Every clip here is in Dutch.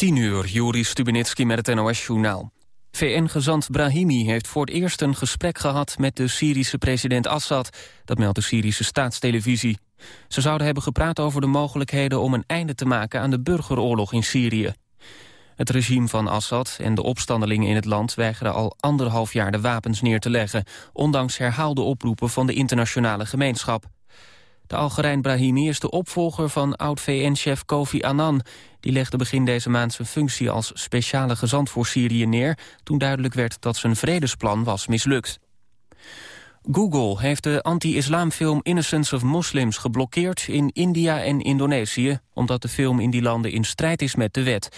10 uur, Juri Stubenitski met het NOS-journaal. VN-gezant Brahimi heeft voor het eerst een gesprek gehad met de Syrische president Assad. Dat meldt de Syrische staatstelevisie. Ze zouden hebben gepraat over de mogelijkheden om een einde te maken aan de burgeroorlog in Syrië. Het regime van Assad en de opstandelingen in het land weigeren al anderhalf jaar de wapens neer te leggen, ondanks herhaalde oproepen van de internationale gemeenschap. De Algerijn Brahimi is de opvolger van oud-VN-chef Kofi Annan. Die legde begin deze maand zijn functie als speciale gezant voor Syrië neer... toen duidelijk werd dat zijn vredesplan was mislukt. Google heeft de anti-islamfilm Innocence of Muslims geblokkeerd in India en Indonesië... omdat de film in die landen in strijd is met de wet.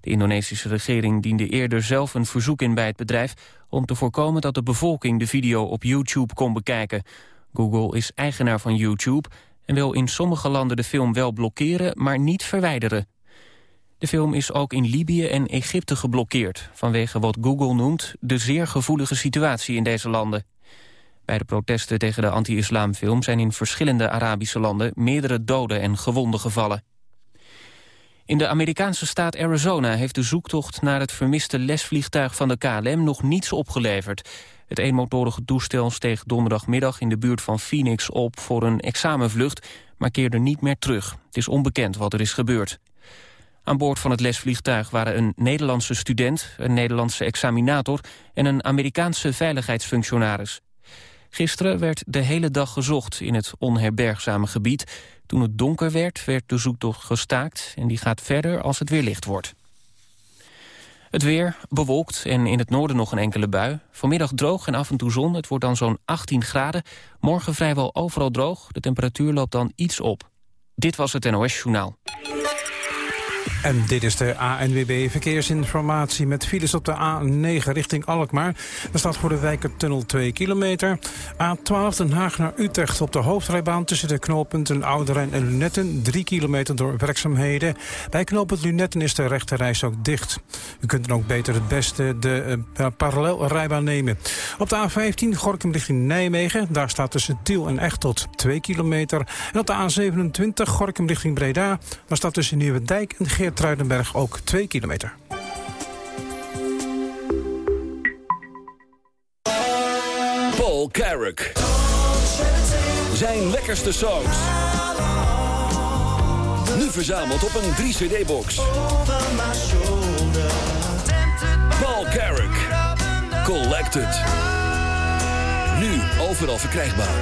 De Indonesische regering diende eerder zelf een verzoek in bij het bedrijf... om te voorkomen dat de bevolking de video op YouTube kon bekijken... Google is eigenaar van YouTube en wil in sommige landen de film wel blokkeren, maar niet verwijderen. De film is ook in Libië en Egypte geblokkeerd... vanwege wat Google noemt de zeer gevoelige situatie in deze landen. Bij de protesten tegen de anti-islamfilm zijn in verschillende Arabische landen... meerdere doden en gewonden gevallen. In de Amerikaanse staat Arizona heeft de zoektocht naar het vermiste lesvliegtuig van de KLM nog niets opgeleverd. Het eenmotorige toestel steeg donderdagmiddag in de buurt van Phoenix op voor een examenvlucht, maar keerde niet meer terug. Het is onbekend wat er is gebeurd. Aan boord van het lesvliegtuig waren een Nederlandse student, een Nederlandse examinator en een Amerikaanse veiligheidsfunctionaris. Gisteren werd de hele dag gezocht in het onherbergzame gebied. Toen het donker werd, werd de zoektocht gestaakt en die gaat verder als het weer licht wordt. Het weer bewolkt en in het noorden nog een enkele bui. Vanmiddag droog en af en toe zon. Het wordt dan zo'n 18 graden. Morgen vrijwel overal droog. De temperatuur loopt dan iets op. Dit was het NOS Journaal. En dit is de ANWB Verkeersinformatie met files op de A9 richting Alkmaar. Er staat voor de Wijkertunnel 2 kilometer. A12 Den Haag naar Utrecht op de hoofdrijbaan tussen de knooppunten Ouderijn en Lunetten. 3 kilometer door werkzaamheden. Bij knooppunt Lunetten is de rechterreis ook dicht. U kunt dan ook beter het beste de uh, parallelrijbaan nemen. Op de A15 Gorkum richting Nijmegen. Daar staat tussen Tiel en Echtelt 2 kilometer. En op de A27 Gorkum richting Breda. Daar staat tussen Nieuwendijk en Geert Truidenberg ook 2 kilometer. Paul Carrick. Zijn lekkerste songs. Nu verzameld op een 3-cd-box. Paul Carrick. Collected. Nu overal verkrijgbaar.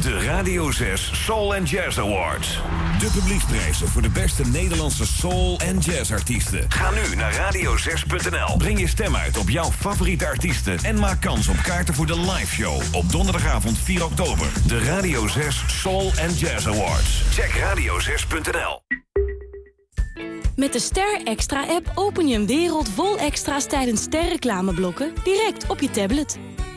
De Radio 6 Soul and Jazz Awards. De publieksprijzen voor de beste Nederlandse soul- en jazzartiesten. Ga nu naar radio6.nl. Breng je stem uit op jouw favoriete artiesten... en maak kans op kaarten voor de live show op donderdagavond 4 oktober. De Radio 6 Soul and Jazz Awards. Check radio6.nl. Met de Ster Extra-app open je een wereld vol extra's tijdens sterreclameblokken direct op je tablet.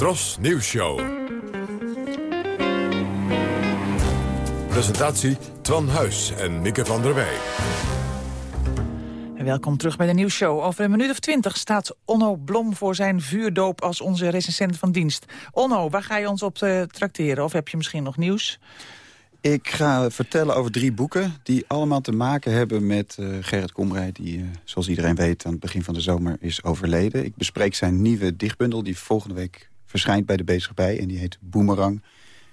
Tros Nieuws Show. Presentatie Twan Huis en Mieke van der Wij. Welkom terug bij de nieuwsshow. Over een minuut of twintig staat Onno Blom voor zijn vuurdoop als onze recensent van dienst. Onno, waar ga je ons op uh, trakteren? Of heb je misschien nog nieuws? Ik ga vertellen over drie boeken die allemaal te maken hebben met uh, Gerrit Komrij... die, uh, zoals iedereen weet, aan het begin van de zomer is overleden. Ik bespreek zijn nieuwe dichtbundel die volgende week verschijnt bij de Bezig Bij. En die heet Boomerang.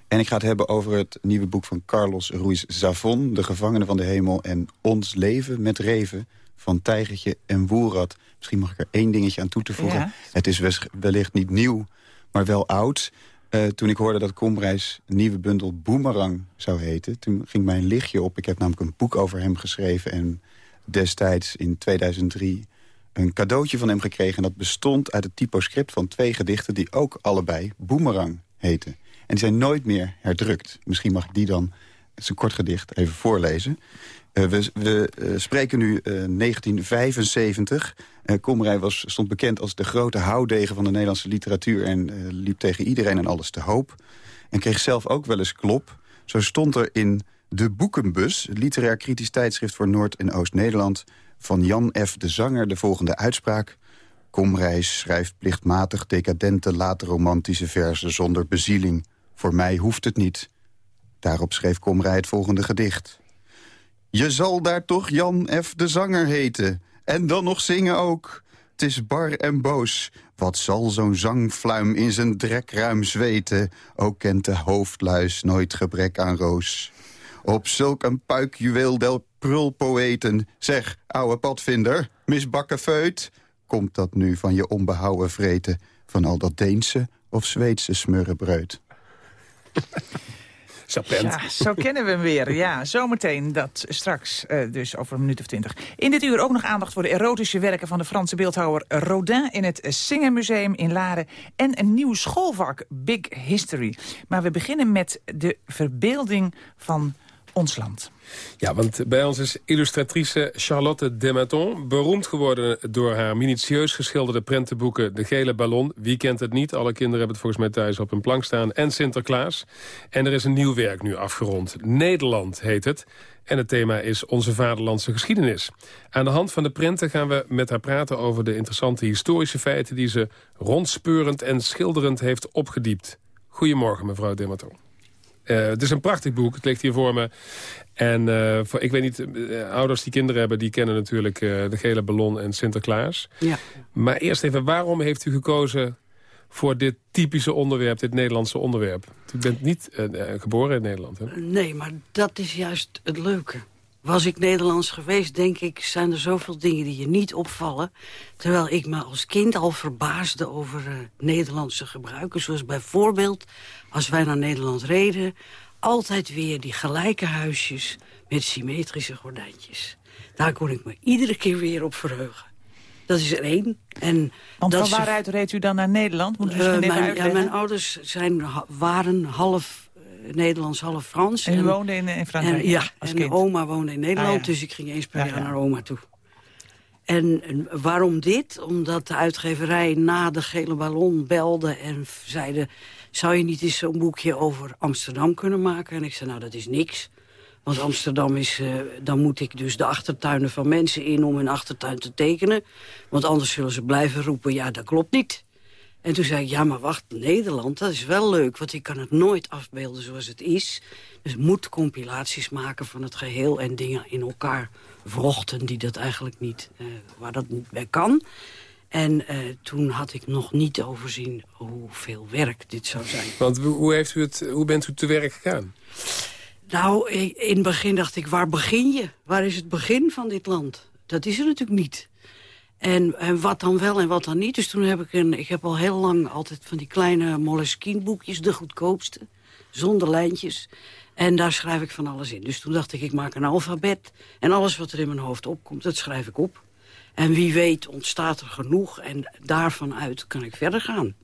En ik ga het hebben over het nieuwe boek van Carlos Ruiz Zavon... De Gevangenen van de Hemel en Ons Leven met Reven... van Tijgertje en Woerad. Misschien mag ik er één dingetje aan toe te voegen. Het is wellicht niet nieuw, maar wel oud. Uh, toen ik hoorde dat Komrijs nieuwe bundel Boomerang zou heten... toen ging mijn lichtje op. Ik heb namelijk een boek over hem geschreven... en destijds in 2003 een cadeautje van hem gekregen. En dat bestond uit het typoscript van twee gedichten... die ook allebei Boomerang heten. En die zijn nooit meer herdrukt. Misschien mag ik die dan, het is een kort gedicht, even voorlezen. Uh, we, we uh, spreken nu 1975. Komrij was, stond bekend als de grote houdegen van de Nederlandse literatuur... en liep tegen iedereen en alles te hoop. En kreeg zelf ook wel eens klop. Zo stond er in De Boekenbus, literair kritisch tijdschrift voor Noord- en Oost-Nederland... van Jan F. de Zanger de volgende uitspraak... Komreis schrijft plichtmatig decadente late romantische verzen zonder bezieling. Voor mij hoeft het niet. Daarop schreef Komrij het volgende gedicht. Je zal daar toch Jan F. de Zanger heten. En dan nog zingen ook. Het is bar en boos. Wat zal zo'n zangfluim in zijn drekruim zweten? Ook kent de hoofdluis nooit gebrek aan roos. Op zulk een puikjuweel del prulpoëten. Zeg, ouwe padvinder, misbakken feut. Komt dat nu van je onbehouden vreten... van al dat Deense of Zweedse smurrebreut? Ja, zo kennen we hem weer. Ja, zometeen dat straks, uh, dus over een minuut of twintig. In dit uur ook nog aandacht voor de erotische werken van de Franse beeldhouwer Rodin... in het Singenmuseum in Laren. En een nieuw schoolvak, Big History. Maar we beginnen met de verbeelding van ons land. Ja, want bij ons is illustratrice Charlotte Dematon... beroemd geworden door haar minutieus geschilderde prentenboeken... De Gele Ballon, wie kent het niet? Alle kinderen hebben het volgens mij thuis op een plank staan. En Sinterklaas. En er is een nieuw werk nu afgerond. Nederland heet het. En het thema is onze vaderlandse geschiedenis. Aan de hand van de prenten gaan we met haar praten... over de interessante historische feiten... die ze rondspeurend en schilderend heeft opgediept. Goedemorgen, mevrouw Dematon. Uh, het is een prachtig boek, het ligt hier voor me. En uh, voor, ik weet niet, uh, ouders die kinderen hebben... die kennen natuurlijk de gele ballon en Sinterklaas. Ja. Maar eerst even, waarom heeft u gekozen voor dit typische onderwerp, dit Nederlandse onderwerp? U bent niet geboren in Nederland, hè? Nee, maar dat is juist het leuke. Was ik Nederlands geweest, denk ik, zijn er zoveel dingen die je niet opvallen. Terwijl ik me als kind al verbaasde over uh, Nederlandse gebruiken. Zoals bijvoorbeeld, als wij naar Nederland reden... altijd weer die gelijke huisjes met symmetrische gordijntjes. Daar kon ik me iedere keer weer op verheugen. Dat is er één. En Want van waaruit reed u dan naar Nederland? Moet u uh, mijn, ja, mijn ouders zijn, waren half Nederlands, half Frans. En u woonde in, in Frankrijk en, Ja, en oma woonde in Nederland, ah, dus ik ging eens per jaar naar oma toe. En, en, waarom dit? Omdat de uitgeverij na de gele ballon belde en zeiden... zou je niet eens zo'n boekje over Amsterdam kunnen maken? En ik zei, nou, dat is niks. Want Amsterdam is, uh, dan moet ik dus de achtertuinen van mensen in om hun achtertuin te tekenen. Want anders zullen ze blijven roepen, ja, dat klopt niet. En toen zei ik, ja, maar wacht, Nederland, dat is wel leuk... want ik kan het nooit afbeelden zoals het is. Dus moet compilaties maken van het geheel... en dingen in elkaar vrochten die dat eigenlijk niet, uh, waar dat niet bij kan. En uh, toen had ik nog niet overzien hoeveel werk dit zou zijn. Want hoe, heeft u het, hoe bent u te werk gegaan? Nou, in het begin dacht ik, waar begin je? Waar is het begin van dit land? Dat is er natuurlijk niet. En, en wat dan wel en wat dan niet. Dus toen heb ik een... Ik heb al heel lang altijd van die kleine Moleskine boekjes. De goedkoopste. Zonder lijntjes. En daar schrijf ik van alles in. Dus toen dacht ik, ik maak een alfabet. En alles wat er in mijn hoofd opkomt, dat schrijf ik op. En wie weet ontstaat er genoeg. En daarvan uit kan ik verder gaan.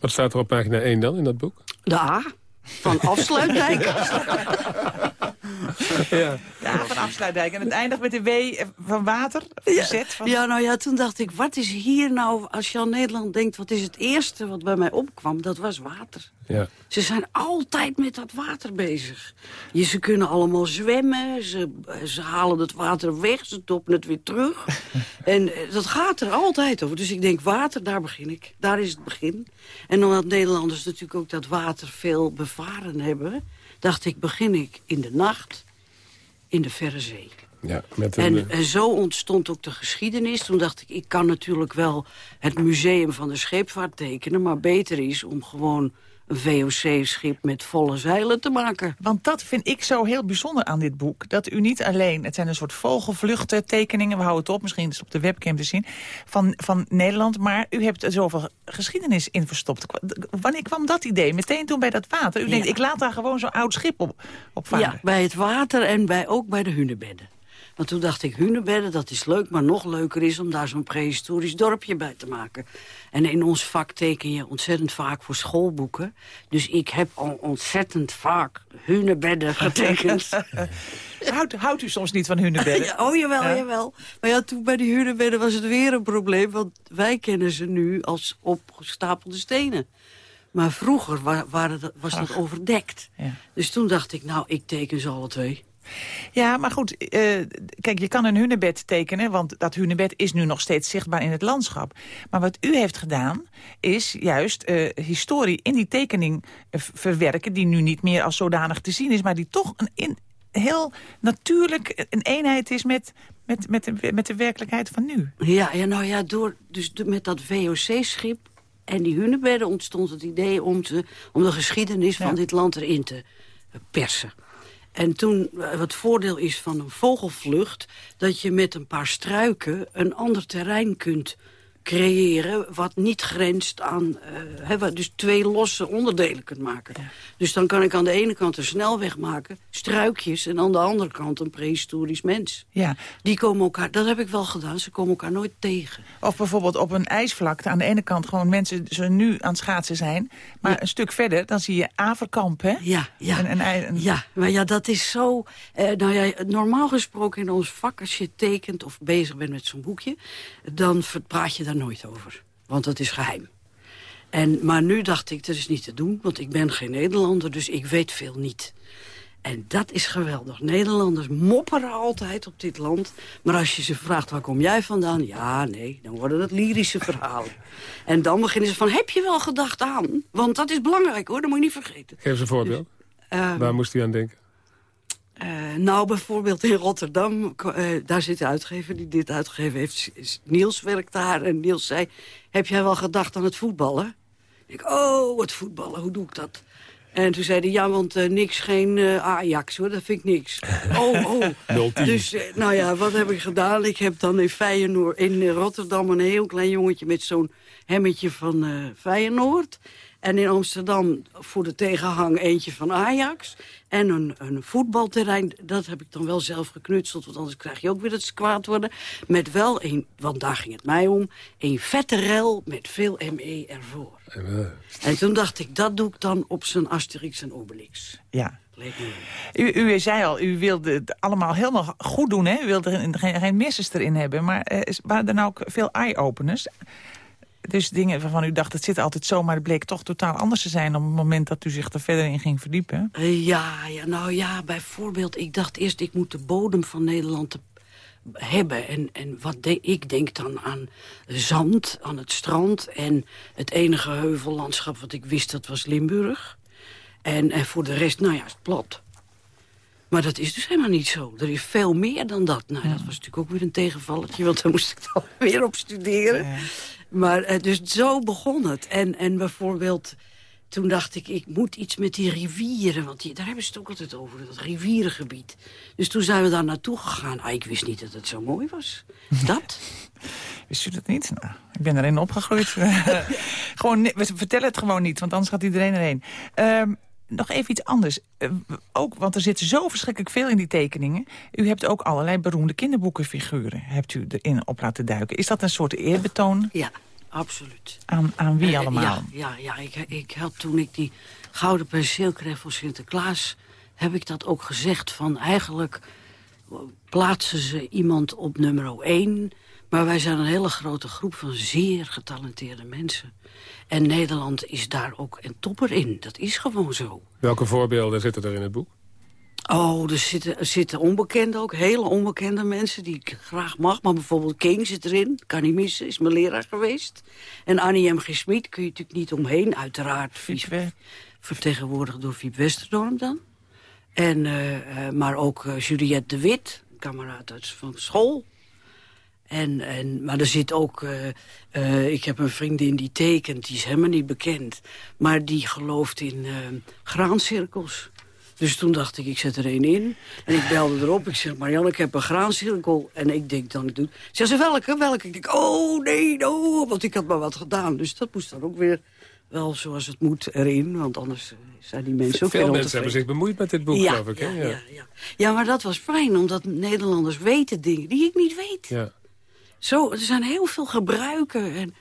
Wat staat er op pagina 1 dan in dat boek? De A van Afsluitdijk. ja. ja, van Afsluitdijk. En het eindigt met de W van water? Ja. Van... ja, nou ja, toen dacht ik, wat is hier nou... als je aan Nederland denkt, wat is het eerste wat bij mij opkwam? Dat was water. Ja. Ze zijn altijd met dat water bezig. Je, ze kunnen allemaal zwemmen, ze, ze halen het water weg, ze toppen het weer terug. en eh, dat gaat er altijd over. Dus ik denk, water, daar begin ik. Daar is het begin. En omdat Nederlanders natuurlijk ook dat water veel bevaren hebben dacht ik, begin ik in de nacht in de verre zee. Ja, met een, en, eh, en, zo ontstond ook de geschiedenis. Toen dacht ik, ik kan natuurlijk wel het museum van de scheepvaart tekenen... maar beter is om gewoon VOC-schip met volle zeilen te maken. Want dat vind ik zo heel bijzonder aan dit boek. Dat u niet alleen, het zijn een soort vogelvluchten tekeningen... we houden het op, misschien is het op de webcam te zien... van, van Nederland, maar u hebt er zoveel geschiedenis in verstopt. Wanneer kwam dat idee? Meteen toen bij dat water? U denkt, ik laat daar gewoon zo'n oud schip op, op varen. Ja, bij het water en bij, ook bij de hunebedden. Want toen dacht ik, hunebedden, dat is leuk, maar nog leuker is... om daar zo'n prehistorisch dorpje bij te maken. En in ons vak teken je ontzettend vaak voor schoolboeken. Dus ik heb al ontzettend vaak hunebedden getekend. houdt, houdt u soms niet van hunebedden? oh, jawel, ja? jawel. Maar ja, toen bij die hunebedden was het weer een probleem... want wij kennen ze nu als opgestapelde stenen. Maar vroeger waren dat, was dat overdekt. Ja. Dus toen dacht ik, nou, ik teken ze alle twee. Ja, maar goed, uh, kijk, je kan een hunebed tekenen... want dat hunebed is nu nog steeds zichtbaar in het landschap. Maar wat u heeft gedaan, is juist uh, historie in die tekening uh, verwerken... die nu niet meer als zodanig te zien is... maar die toch een in, heel natuurlijk een eenheid is met, met, met, de, met de werkelijkheid van nu. Ja, ja nou ja, door, dus met dat VOC-schip en die hunebedden ontstond het idee om, te, om de geschiedenis van dit land erin te persen. En toen, eh, wat voordeel is van een vogelvlucht... dat je met een paar struiken een ander terrein kunt creëren wat niet grenst aan... Uh, dus twee losse onderdelen kunt maken. Dus dan kan ik aan de ene kant een snelweg maken, struikjes... en aan de andere kant een prehistorisch mens. Ja. Die komen elkaar, dat heb ik wel gedaan, ze komen elkaar nooit tegen. Of bijvoorbeeld op een ijsvlakte aan de ene kant gewoon mensen... zo nu aan het schaatsen zijn, maar een stuk verder... dan zie je Averkamp, hè? Ja, ja. ja maar ja, dat is zo... Uh, nou ja, normaal gesproken in ons vak, als je tekent of bezig bent met zo'n boekje... dan praat je daar nooit over. Want dat is geheim. En, maar nu dacht ik, dat is niet te doen, want ik ben geen Nederlander, dus ik weet veel niet. En dat is geweldig. Nederlanders mopperen altijd op dit land. Maar als je ze vraagt, waar kom jij vandaan? Ja, nee, dan worden dat lyrische verhalen. En dan beginnen ze van, heb je wel gedacht aan? Want dat is belangrijk hoor, dat moet je niet vergeten. Geef eens een voorbeeld. Dus, waar moest u aan denken? Uh, nou, bijvoorbeeld in Rotterdam, uh, daar zit de uitgever die dit uitgegeven heeft. Niels werkt daar en Niels zei, heb jij wel gedacht aan het voetballen? Ik, oh, het voetballen, hoe doe ik dat? En toen zei hij, ja, want uh, niks, geen Ajax hoor, dat vind ik niks. oh, oh. dus, nou ja, wat heb ik gedaan? Ik heb dan in Feyenoord, in Rotterdam een heel klein jongetje met zo'n hemmetje van Feyenoord. En in Amsterdam voor de tegenhang eentje van Ajax. En een, een voetbalterrein, dat heb ik dan wel zelf geknutseld... want anders krijg je ook weer dat ze kwaad worden. Met wel een, want daar ging het mij om... een vette rel met veel ME ervoor. En toen dacht ik, dat doe ik dan op zijn Asterix en Obelix. Ja. U, u zei al, u wilde het allemaal helemaal goed doen, hè? U wilde er geen, geen misses erin hebben. Maar eh, waren er nou ook veel eye-openers? Dus dingen waarvan u dacht, het zit altijd zo... maar het bleek toch totaal anders te zijn... op het moment dat u zich er verder in ging verdiepen? Uh, ja, ja, nou ja, bijvoorbeeld, ik dacht eerst... ik moet de bodem van Nederland hebben. En, en wat de, ik denk dan aan zand, aan het strand... en het enige heuvellandschap wat ik wist, dat was Limburg. En, en voor de rest, nou ja, plat. Maar dat is dus helemaal niet zo. Er is veel meer dan dat. Nou, dat was natuurlijk ook weer een tegenvalletje, want daar moest ik dan weer op studeren. Ja. Maar uh, dus zo begon het. En, en bijvoorbeeld, toen dacht ik, ik moet iets met die rivieren. Want die, daar hebben ze het ook altijd over, dat rivierengebied. Dus toen zijn we daar naartoe gegaan. Ah, ik wist niet dat het zo mooi was. Dat? Wist u dat niet? Nou, ik ben erin opgegroeid. gewoon, we vertellen het gewoon niet, want anders gaat iedereen erheen. Um, nog even iets anders. Uh, ook, want er zit zo verschrikkelijk veel in die tekeningen. U hebt ook allerlei beroemde kinderboekenfiguren... hebt u erin op laten duiken. Is dat een soort eerbetoon? Ja, absoluut. Aan, aan wie uh, allemaal? Ja, ja, ja ik, ik had toen ik die gouden penseel kreeg voor Sinterklaas... heb ik dat ook gezegd van eigenlijk plaatsen ze iemand op nummer 1... maar wij zijn een hele grote groep van zeer getalenteerde mensen... En Nederland is daar ook een topper in. Dat is gewoon zo. Welke voorbeelden zitten er in het boek? Oh, er zitten, er zitten onbekende ook. Hele onbekende mensen die ik graag mag. Maar bijvoorbeeld King zit erin. Kan niet missen. Is mijn leraar geweest. En Annie M. G. Smit kun je natuurlijk niet omheen. Uiteraard vertegenwoordigd door Fiep Westerdorp dan. En, uh, maar ook uh, Juliette de Wit. Kameraad uit van school. En, en, maar er zit ook... Uh, uh, ik heb een vriendin die tekent, die is helemaal niet bekend. Maar die gelooft in uh, graancirkels. Dus toen dacht ik, ik zet er één in. En ik belde erop. Ik zeg, Marianne, ik heb een graancirkel. En ik denk dan, ik doe Zeg ze, welke, welke? Ik denk, oh nee, no, want ik had maar wat gedaan. Dus dat moest dan ook weer wel zoals het moet erin. Want anders eh, zijn die mensen ook Veel mensen hebben zich bemoeid met dit boek, ja, geloof ik. Hè? Ja, ja, ja. ja, maar dat was fijn, omdat Nederlanders weten dingen die ik niet weet. Ja. Zo, er zijn heel veel gebruiken en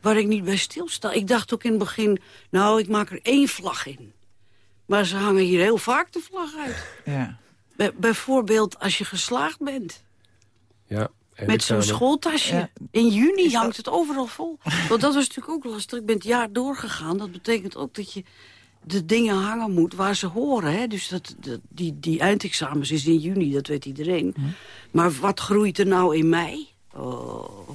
waar ik niet bij stilsta. Ik dacht ook in het begin, nou, ik maak er één vlag in. Maar ze hangen hier heel vaak de vlag uit. Ja. Bij- bijvoorbeeld als je geslaagd bent. Ja. Met zo'n schooltasje. Ja. In juni hangt het overal vol. Want dat was natuurlijk ook lastig. Ik ben het jaar doorgegaan. Dat betekent ook dat je de dingen hangen moet waar ze horen. Hè? Dus dat, dat, die, die eindexamens is in juni, dat weet iedereen. Maar wat groeit er nou in mei? Oh.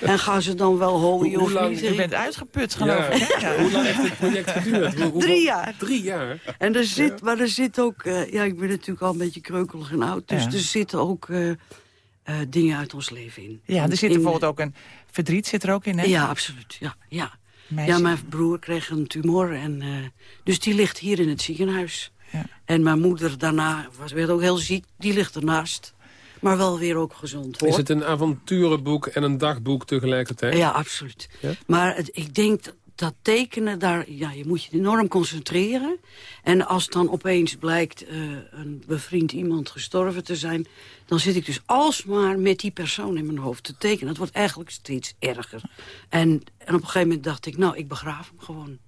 en gaan ze dan wel hooien Hoe of lang- niet? Je bent uitgeput, geloof ik. hè? Ja. Hoe lang heeft dit project geduurd? Hoe- Drie jaar. Drie jaar? En er zit, maar er zit ook... eh, ja, ik ben natuurlijk al een beetje kreukelig en oud. Dus Ja. er zitten ook eh, eh, dingen uit ons leven in. Ja, er zit In- bijvoorbeeld ook een verdriet zit er ook in, hè? Ja, absoluut. Ja, ja. Meisje. ja, mijn broer kreeg een tumor. En, eh, dus die ligt hier in het ziekenhuis. Ja. En mijn moeder daarna was, werd ook heel ziek. Die ligt ernaast. Maar wel weer ook gezond, hoor. Is het een avonturenboek en een dagboek tegelijkertijd? Ja, absoluut. Ja? Maar het- ik denk dat, dat tekenen, daar, ja, je moet je enorm concentreren. En als dan opeens blijkt eh, een bevriend iemand gestorven te zijn... dan zit ik dus alsmaar met die persoon in mijn hoofd te tekenen. Het wordt eigenlijk steeds erger. En, en op een gegeven moment dacht ik, nou, ik begraaf hem gewoon.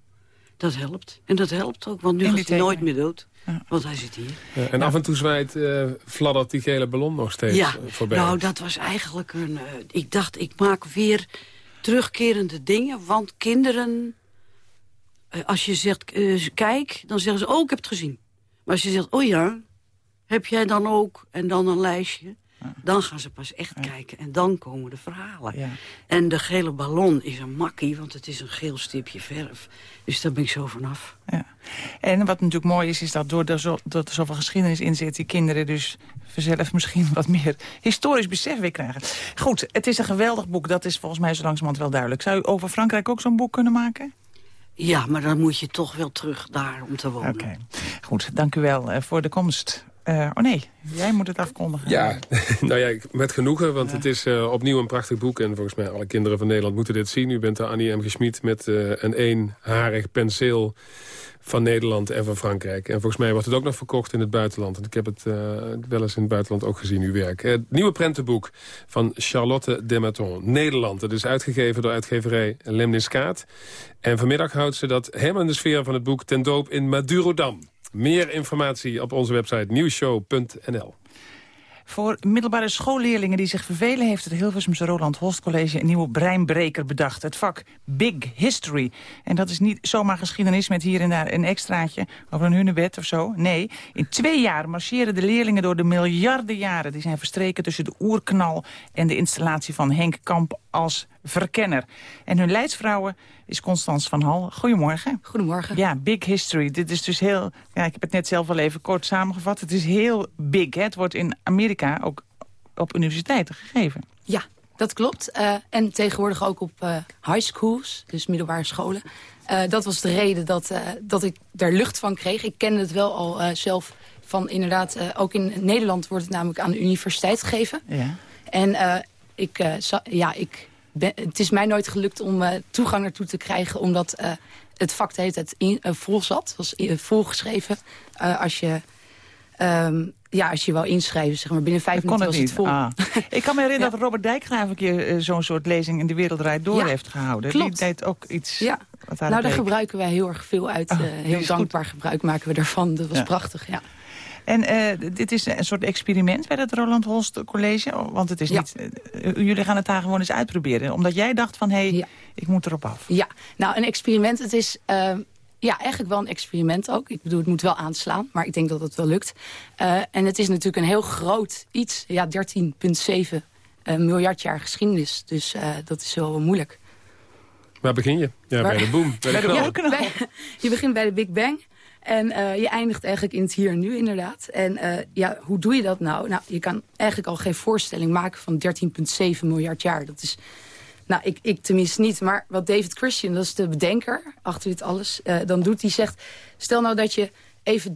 Dat helpt. En dat helpt ook, want nu gaat die hij nooit meer dood. Ja. Want hij zit hier. Ja, en af en toe zwaait, eh, fladdert die gele ballon nog steeds Ja, eh, voorbij. nou dat was eigenlijk een... eh, ik dacht, ik maak weer terugkerende dingen, want kinderen... eh, als je zegt, eh, kijk, dan zeggen ze, oh, ik heb het gezien. Maar als je zegt, oh ja, heb jij dan ook? En dan een lijstje. Dan gaan ze pas echt kijken en dan komen de verhalen. Ja. En de gele ballon is een makkie, want het is een geel stipje verf. Dus daar ben ik zo vanaf. Ja. En wat natuurlijk mooi is, is dat door er, zo, dat er zoveel geschiedenis in zit... die kinderen dus vanzelf misschien wat meer historisch besef weer krijgen. Goed, het is een geweldig boek. Dat is volgens mij zo langzamerhand wel duidelijk. Zou u over Frankrijk ook zo'n boek kunnen maken? Ja, maar dan moet je toch wel terug daar om te wonen. Oké, goed. Dank u wel eh, voor de komst. Eh, oh nee, jij moet het afkondigen. Ja, nou ja, met genoegen, want het is eh, opnieuw een prachtig boek. En volgens mij alle kinderen van Nederland moeten dit zien. U bent de Annie M. Gesmied met eh, een eenharig penseel van Nederland en van Frankrijk. En volgens mij wordt het ook nog verkocht in het buitenland. En ik heb het wel eens in het buitenland ook gezien, uw werk. Het nieuwe prentenboek van Charlotte Dematon, Nederland. Het is uitgegeven door uitgeverij Lemniskaat. En vanmiddag houdt ze dat helemaal in de sfeer van het boek ten doop in Madurodam. Meer informatie op onze website nieuwshow.nl. Voor middelbare schoolleerlingen die zich vervelen... heeft het Hilversumse Roland Holst College een nieuwe breinbreker bedacht. Het vak Big History. En dat is niet zomaar geschiedenis met hier en daar een extraatje... over een hunebed of zo. Nee, in twee jaar marcheren de leerlingen door de miljarden jaren... die zijn verstreken tussen de oerknal en de installatie van Henk Kamp als verkenner. En hun leidsvrouwen is Constance van Hal. Goedemorgen. Goedemorgen. Ja, big history. Dit is dus heel... Ja, ik heb het net zelf al even kort samengevat. Het is heel big. Hè? Het wordt in Amerika ook op universiteiten gegeven. Ja, dat klopt. Eh, en tegenwoordig ook op eh, high schools, dus middelbare scholen. Eh, dat was de reden dat, dat ik daar lucht van kreeg. Ik kende het wel al zelf van inderdaad... ook in Nederland wordt het namelijk aan de universiteit gegeven. Ja. En ik, ja, ik ben, het is mij nooit gelukt om eh, toegang naartoe te krijgen... omdat eh, het vak tijd in, eh, vol zat. Het was volgeschreven. Als je... ehm, ja, als je wou inschrijven, zeg maar. Binnen vijf kon minuten het was niet. het vol. Ah. Ik kan me herinneren dat Robert Dijkgraaf een keer zo'n soort lezing in de wereld draait door Ja, heeft gehouden. klopt. Die deed ook iets. Ja. Nou, daar gebruiken wij heel erg veel uit. Die heel dankbaar gebruik maken we ervan. Dat was prachtig, ja. En eh, dit is een soort experiment bij het Roland Holst College. Want het is Ja. niet. eh, jullie gaan het daar gewoon eens uitproberen. Omdat jij dacht van hé, hey, Ja. ik moet erop af. Ja, nou, een experiment. Het is eh, ja, eigenlijk wel een experiment ook. Ik bedoel, het moet wel aanslaan, maar ik denk dat het wel lukt. Eh, en het is natuurlijk een heel groot iets. Ja, 13,7 eh, miljard jaar geschiedenis. Dus eh, dat is wel moeilijk. Waar begin je? Ja, Waar- bij de boom. Bij de Bij de knal. boom. bij- je begint bij de Big Bang. En eh, je eindigt eigenlijk in het hier en nu inderdaad. En eh, ja, hoe doe je dat nou? Nou, je kan eigenlijk al geen voorstelling maken van 13,7 miljard jaar. Dat is, nou, ik, ik tenminste niet. Maar wat David Christian, dat is de bedenker achter dit alles, eh, dan doet hij zegt... Stel nou dat je even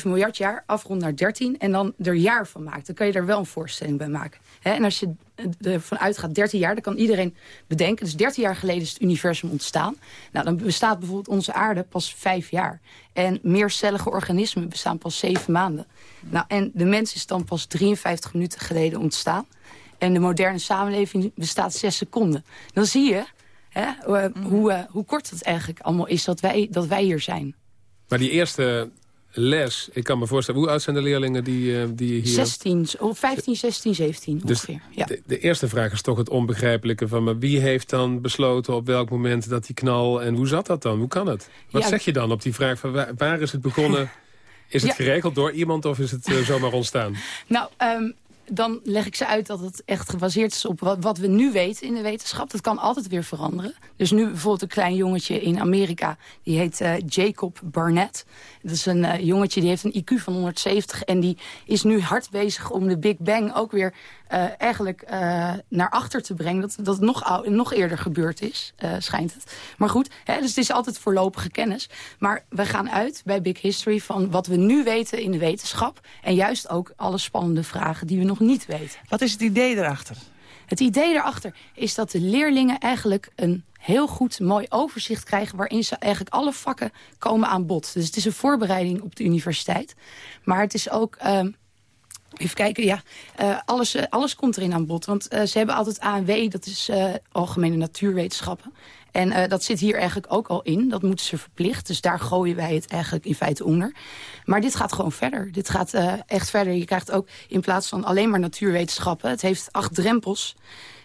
13,7 miljard jaar, afrond naar 13... en dan er jaar van maakt, dan kan je daar wel een voorstelling bij maken. en als je ervan uitgaat 13 jaar, dan kan iedereen bedenken... dus 13 jaar geleden is het universum ontstaan. Nou, dan bestaat bijvoorbeeld onze aarde pas 5 jaar. En meercellige organismen bestaan pas 7 maanden. Nou, en de mens is dan pas 53 minuten geleden ontstaan. En de moderne samenleving bestaat 6 seconden. Dan zie je hè, hoe, uh, hoe kort het eigenlijk allemaal is dat wij, dat wij hier zijn. Maar die eerste les, ik kan me voorstellen... hoe oud zijn de leerlingen die, uh, die hier... 16, of 15, 16, 17 dus ongeveer. Ja. De, de, eerste vraag is toch het onbegrijpelijke van... maar wie heeft dan besloten op welk moment dat die knal... en hoe zat dat dan? Hoe kan het? Wat ja, zeg je dan op die vraag van waar, waar is het begonnen... Is het geregeld door iemand of is het uh, zomaar ontstaan? Nou, um, dan leg ik ze uit dat het echt gebaseerd is op wat, wat, we nu weten in de wetenschap. Dat kan altijd weer veranderen. Dus nu bijvoorbeeld een klein jongetje in Amerika, die heet uh, Jacob Barnett. Dat is een uh, jongetje die heeft een IQ van 170 en die is nu hard bezig om de Big Bang ook weer uh, eigenlijk naar achter te brengen. Dat, dat het nog, nog eerder gebeurd is, schijnt het. Maar goed, hè, dus het is altijd voorlopige kennis. Maar we gaan uit bij Big History van wat we nu weten in de wetenschap. En juist ook alle spannende vragen die we nog nog niet weten. Wat is het idee erachter? Het idee erachter is dat de leerlingen eigenlijk een heel goed, mooi overzicht krijgen... waarin ze eigenlijk alle vakken komen aan bod. Dus het is een voorbereiding op de universiteit. Maar het is ook... Uh, Even kijken, ja. Uh, alles, uh, alles komt erin aan bod. Want uh, ze hebben altijd ANW, dat is Algemene Natuurwetenschappen. En uh, dat zit hier eigenlijk ook al in. Dat moeten ze verplicht. Dus daar gooien wij het eigenlijk in feite onder. Maar dit gaat gewoon verder. Dit gaat uh, echt verder. Je krijgt ook in plaats van alleen maar natuurwetenschappen... het heeft acht drempels.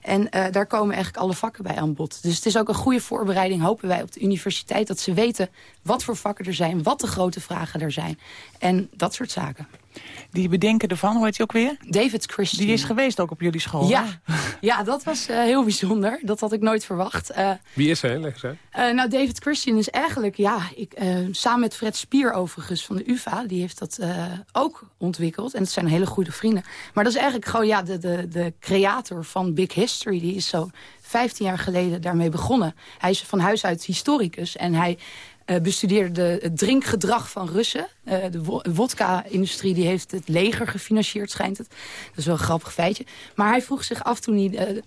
En uh, daar komen eigenlijk alle vakken bij aan bod. Dus het is ook een goede voorbereiding, hopen wij, op de universiteit... dat ze weten wat voor vakken er zijn, wat de grote vragen er zijn. En dat soort zaken. Die bedenken ervan, hoe heet hij ook weer? David Christian. Die is geweest ook op jullie school. Ja, ja dat was uh, heel bijzonder. Dat had ik nooit verwacht. Uh, Wie is hij? Leg eens uit. Uh, nou, David Christian is eigenlijk, ja, ik, samen met Fred Spier overigens van de UvA... die heeft dat ook ontwikkeld. En het zijn hele goede vrienden. Maar dat is eigenlijk gewoon ja, de, de, de creator van Big History. Die is zo 15 jaar geleden daarmee begonnen. Hij is van huis uit historicus en hij bestudeerde het drinkgedrag van Russen. Uh, de wodka-industrie die heeft het leger gefinancierd, schijnt het. Dat is wel een grappig feitje. Maar hij vroeg zich af toen hij... Uh,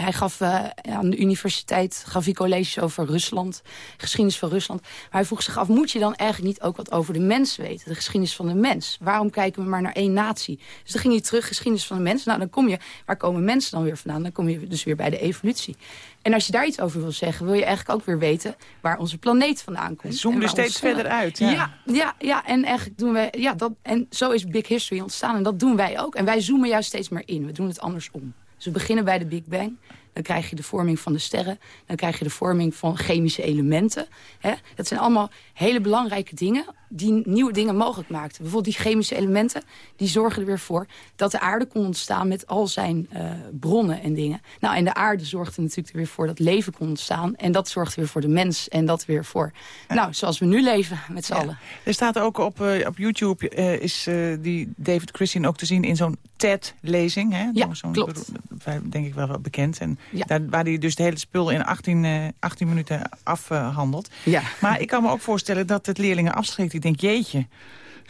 hij gaf aan de universiteit gaf hij colleges over Rusland. Geschiedenis van Rusland. Maar hij vroeg zich af, moet je dan eigenlijk niet ook wat over de mens weten? De geschiedenis van de mens. Waarom kijken we maar naar één natie? Dus dan ging hij terug, geschiedenis van de mens. Nou, dan kom je... Waar komen mensen dan weer vandaan? Dan kom je dus weer bij de evolutie. En als je daar iets over wil zeggen, wil je eigenlijk ook weer weten waar onze planeet vandaan komt. Zoom er steeds verder uit. Ja. ja. Ja, ja, en eigenlijk doen wij, ja, dat, en zo is Big History ontstaan en dat doen wij ook. En wij zoomen juist steeds meer in. We doen het andersom. Dus we beginnen bij de Big Bang. Dan krijg je de vorming van de sterren. Dan krijg je de vorming van chemische elementen. Hè? Dat zijn allemaal hele belangrijke dingen die nieuwe dingen mogelijk maakten. Bijvoorbeeld die chemische elementen, die zorgen er weer voor... dat de aarde kon ontstaan met al zijn uh, bronnen en dingen. Nou, en de aarde zorgde natuurlijk er weer voor dat leven kon ontstaan. En dat zorgde weer voor de mens en dat weer voor... Nou, zoals we nu leven met z'n ja. allen. Er staat ook op, uh, op YouTube, uh, is die David Christian ook te zien in zo'n TED-lezing. Ja, klopt. Denk ik wel, wel bekend. En ja. daar, waar hij dus de hele spul in 18, 18 minuten afhandelt. ja. Maar ik kan me ook voorstellen dat het leerlingen afschrikt ik denk, jeetje,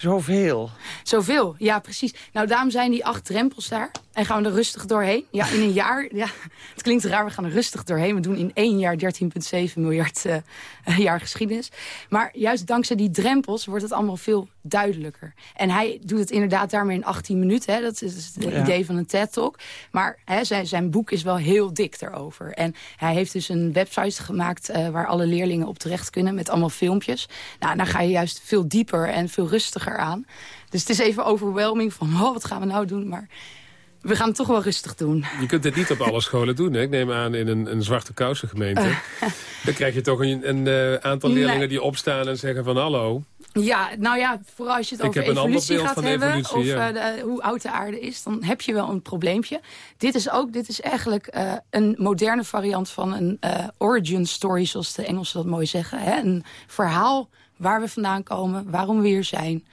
zoveel. Zoveel, ja precies. Nou, daarom zijn die acht drempels daar. En gaan we er rustig doorheen. Ja, in een jaar, ja, het klinkt raar, we gaan er rustig doorheen. We doen in één jaar 13,7 miljard uh, jaar geschiedenis. Maar juist dankzij die drempels wordt het allemaal veel duidelijker. En hij doet het inderdaad daarmee in 18 minuten. Hè. Dat is het ja. idee van een TED-talk. Maar hè, zijn, zijn boek is wel heel dik daarover. En hij heeft dus een website gemaakt uh, waar alle leerlingen op terecht kunnen. Met allemaal filmpjes. Nou, dan ga je juist veel dieper en veel rustiger aan. Dus het is even overwhelming van, oh, wat gaan we nou doen? Maar we gaan het toch wel rustig doen. Je kunt dit niet op alle scholen doen. Hè? Ik neem aan in een, een zwarte kousengemeente. Uh. Dan krijg je toch een, een uh, aantal leerlingen nee. die opstaan en zeggen van hallo. Ja, nou ja, vooral als je het Ik over evolutie gaat hebben... Evolutie, of ja. uh, de, hoe oud de aarde is, dan heb je wel een probleempje. Dit is ook, dit is eigenlijk uh, een moderne variant van een uh, origin story... zoals de Engelsen dat mooi zeggen. Hè? Een verhaal waar we vandaan komen, waarom we hier zijn...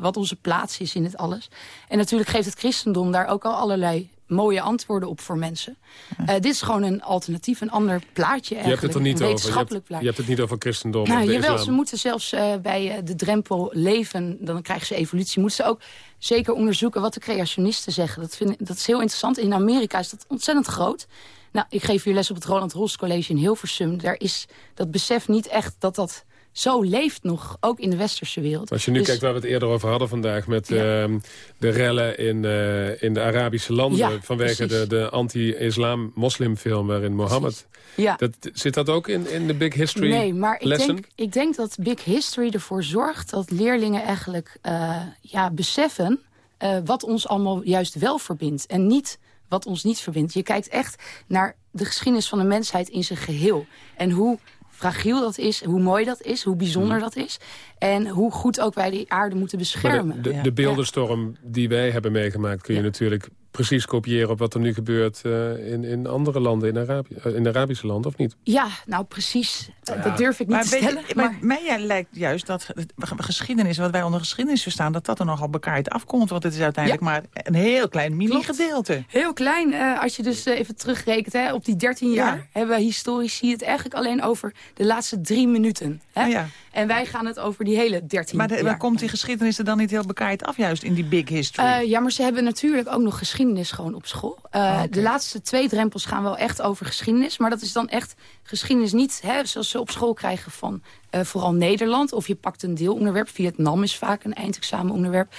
Wat onze plaats is in het alles. En natuurlijk geeft het christendom daar ook al allerlei mooie antwoorden op voor mensen. Eh, dit is gewoon een alternatief, een ander plaatje eigenlijk. Je hebt het er niet een over. Je wetenschappelijk hebt, plaatje. je hebt het niet over christendom Nou, of jawel, ze moeten zelfs eh, bij eh, de drempel leven, dan krijgen ze evolutie. Moeten ze ook zeker onderzoeken wat de creationisten zeggen. Dat, vind, dat is heel interessant. In Amerika is dat ontzettend groot. Nou, ik geef hier les op het Roland Holst College in Hilversum. Daar is dat besef niet echt dat dat zo leeft nog, ook in de westerse wereld. Als je nu Dus- kijkt waar we het eerder over hadden vandaag... met ehm, de rellen in, eh, in de Arabische landen... Ja, vanwege de, precies. de anti-islam-moslimfilm waarin Mohammed... Ja. Dat, zit dat ook in, in de Big History Nee, maar ik denk, ik denk dat Big History ervoor zorgt dat leerlingen eigenlijk eh, ja, beseffen eh, wat ons allemaal juist wel verbindt. En niet wat ons niet verbindt. Je kijkt echt naar de geschiedenis van de mensheid in zijn geheel. En hoe fragiel dat is, hoe mooi dat is, hoe bijzonder dat is. En hoe goed ook wij die aarde moeten Maar beschermen. de, de, de beeldenstorm die wij hebben meegemaakt... kun je natuurlijk precies kopiëren op wat er nu gebeurt... eh, in, in andere landen, in, Arabi eh, in Arabische landen, of niet? Ja, nou precies. Dat durf ik niet Maar te je, stellen. maar mij lijkt juist dat geschiedenis, wat wij onder geschiedenis verstaan, dat dat er nogal bekaaid afkomt. Want het is uiteindelijk maar een heel klein mini-gedeelte. Heel klein. eh, als je dus even terugrekent hè, op die 13 jaar... hebben historici het eigenlijk alleen over de laatste drie minuten. Hè? En wij gaan het over die hele 13 Maar de- jaar. waar komt die geschiedenis er dan niet heel bekaaid af, juist in die big history? Eh, ja, maar ze hebben natuurlijk ook nog geschiedenis gewoon op school. Eh, De laatste twee drempels gaan wel echt over geschiedenis. Maar dat is dan echt geschiedenis niet hè, zoals ze op school krijgen van eh, vooral Nederland. Of je pakt een deelonderwerp. Vietnam is vaak een eindexamenonderwerp.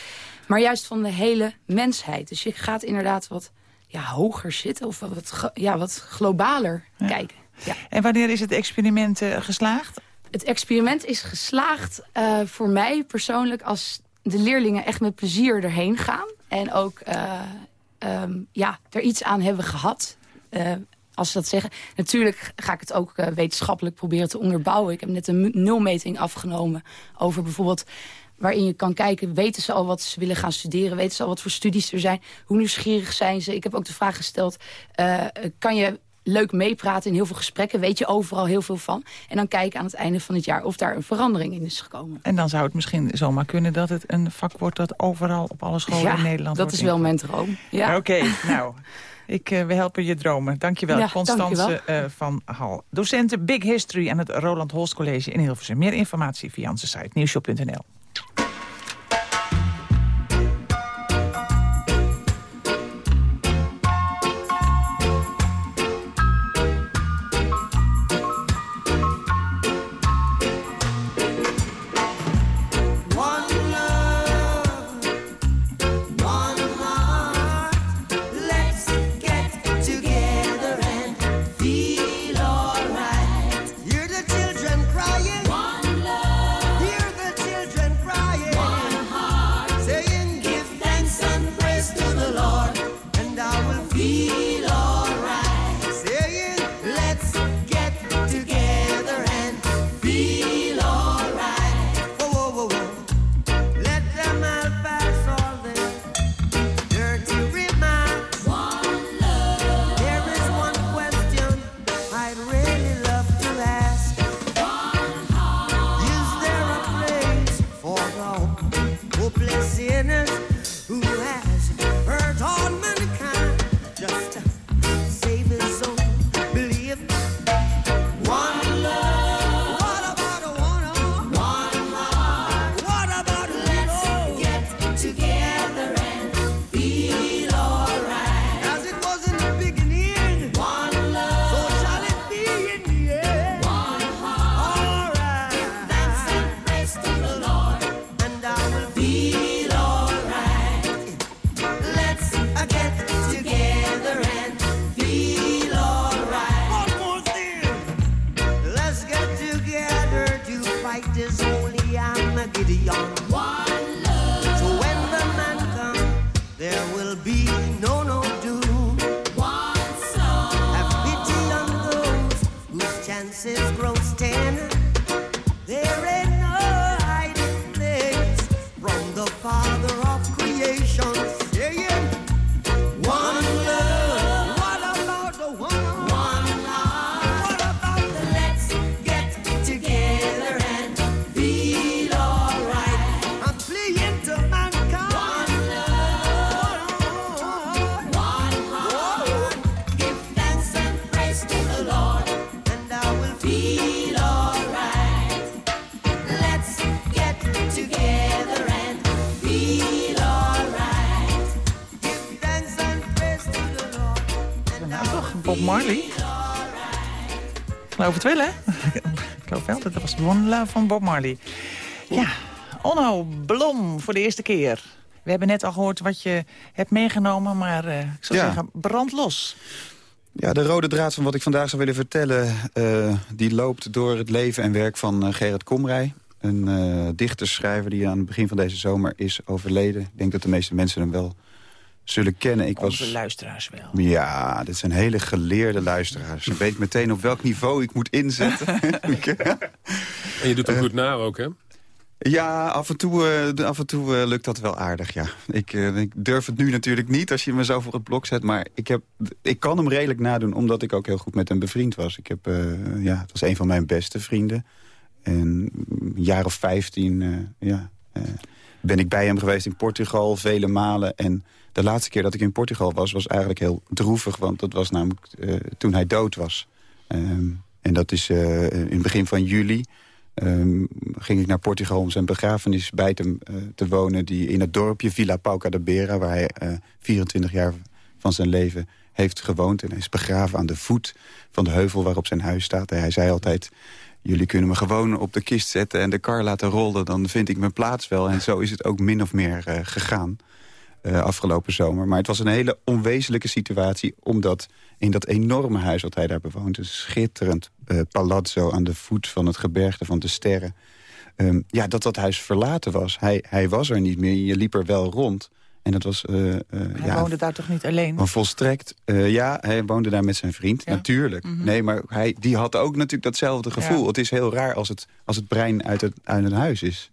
Maar juist van de hele mensheid. Dus je gaat inderdaad wat ja, hoger zitten. Of wat, ja, wat globaler kijken. Ja. En wanneer is het experiment geslaagd? Het experiment is geslaagd eh, voor mij persoonlijk als de leerlingen echt met plezier erheen gaan. En ook eh, ehm, ja, er iets aan hebben gehad. Eh, als ze dat zeggen. Natuurlijk ga ik het ook wetenschappelijk proberen te onderbouwen. Ik heb net een nulmeting afgenomen over bijvoorbeeld waarin je kan kijken, weten ze al wat ze willen gaan studeren? Weten ze al wat voor studies er zijn? Hoe nieuwsgierig zijn ze? Ik heb ook de vraag gesteld, kan je leuk meepraten in heel veel gesprekken? Weet je overal heel veel van? En dan kijken aan het einde van het jaar of daar een verandering in is gekomen. En dan zou het misschien zomaar kunnen dat het een vak wordt dat overal op alle scholen Ja, in Nederland dat wordt is wel mijn droom. Ja. Oké, nou, ik, eh, we helpen je dromen. Dankjewel, Ja, Constance dankjewel. eh, van Hal. Docente Big History aan het Roland Holst College in Hilversum. Meer informatie via onze site nieuwshop.nl. geloof het wel, hè? Ik geloof wel, dat was One Love van Bob Marley. Ja, Onno Blom voor de eerste keer. We hebben net al gehoord wat je hebt meegenomen, maar eh, ik zou Ja. zeggen, brand los. Ja, de rode draad van wat ik vandaag zou willen vertellen... eh, die loopt door het leven en werk van eh, Gerrit Komrij. Een eh dichterschrijver die aan het begin van deze zomer is overleden. Ik denk dat de meeste mensen hem wel zullen kennen. Ik Onze was... luisteraars wel. Ja, dit zijn hele geleerde luisteraars. Ze weet meteen op welk niveau ik moet inzetten. En je doet hem goed na ook, hè? Ja, af en toe, eh, af en toe eh, lukt dat wel aardig, ja. Ik, eh, ik durf het nu natuurlijk niet als je me zo voor het blok zet... maar ik, heb, ik kan hem redelijk nadoen, omdat ik ook heel goed met hem bevriend was. Ik heb, eh, ja, het was een van mijn beste vrienden. En een jaar of vijftien eh, ja, eh, ben ik bij hem geweest in Portugal, vele malen. En de laatste keer dat ik in Portugal was, was eigenlijk heel droevig... want dat was namelijk eh, toen hij dood was. Ehm, en dat is eh, in het begin van juli... Ehm, ging ik naar Portugal om zijn begrafenis bij te, eh, te wonen... die in het dorpje Villa Pauca de Beira... waar hij eh, 24 jaar van zijn leven heeft gewoond. En hij is begraven aan de voet van de heuvel waarop zijn huis staat. En hij zei altijd... jullie kunnen me gewoon op de kist zetten en de kar laten rollen... dan vind ik mijn plaats wel. En zo is het ook min of meer gegaan eh, afgelopen zomer. Maar het was een hele onwezenlijke situatie... omdat in dat enorme huis wat hij daar bewoont... een schitterend eh, palazzo aan de voet van het gebergte van de sterren... ehm, ja, dat dat huis verlaten was. Hij, hij was er niet meer, je liep er wel rond... En dat was eh, Hij ja, woonde daar toch niet alleen? maar volstrekt, ja, hij woonde daar met zijn vriend, natuurlijk. Mhm. Nee, maar hij, die had ook natuurlijk datzelfde gevoel. Ja. Het is heel raar als het, als het brein uit, het, uit een huis is.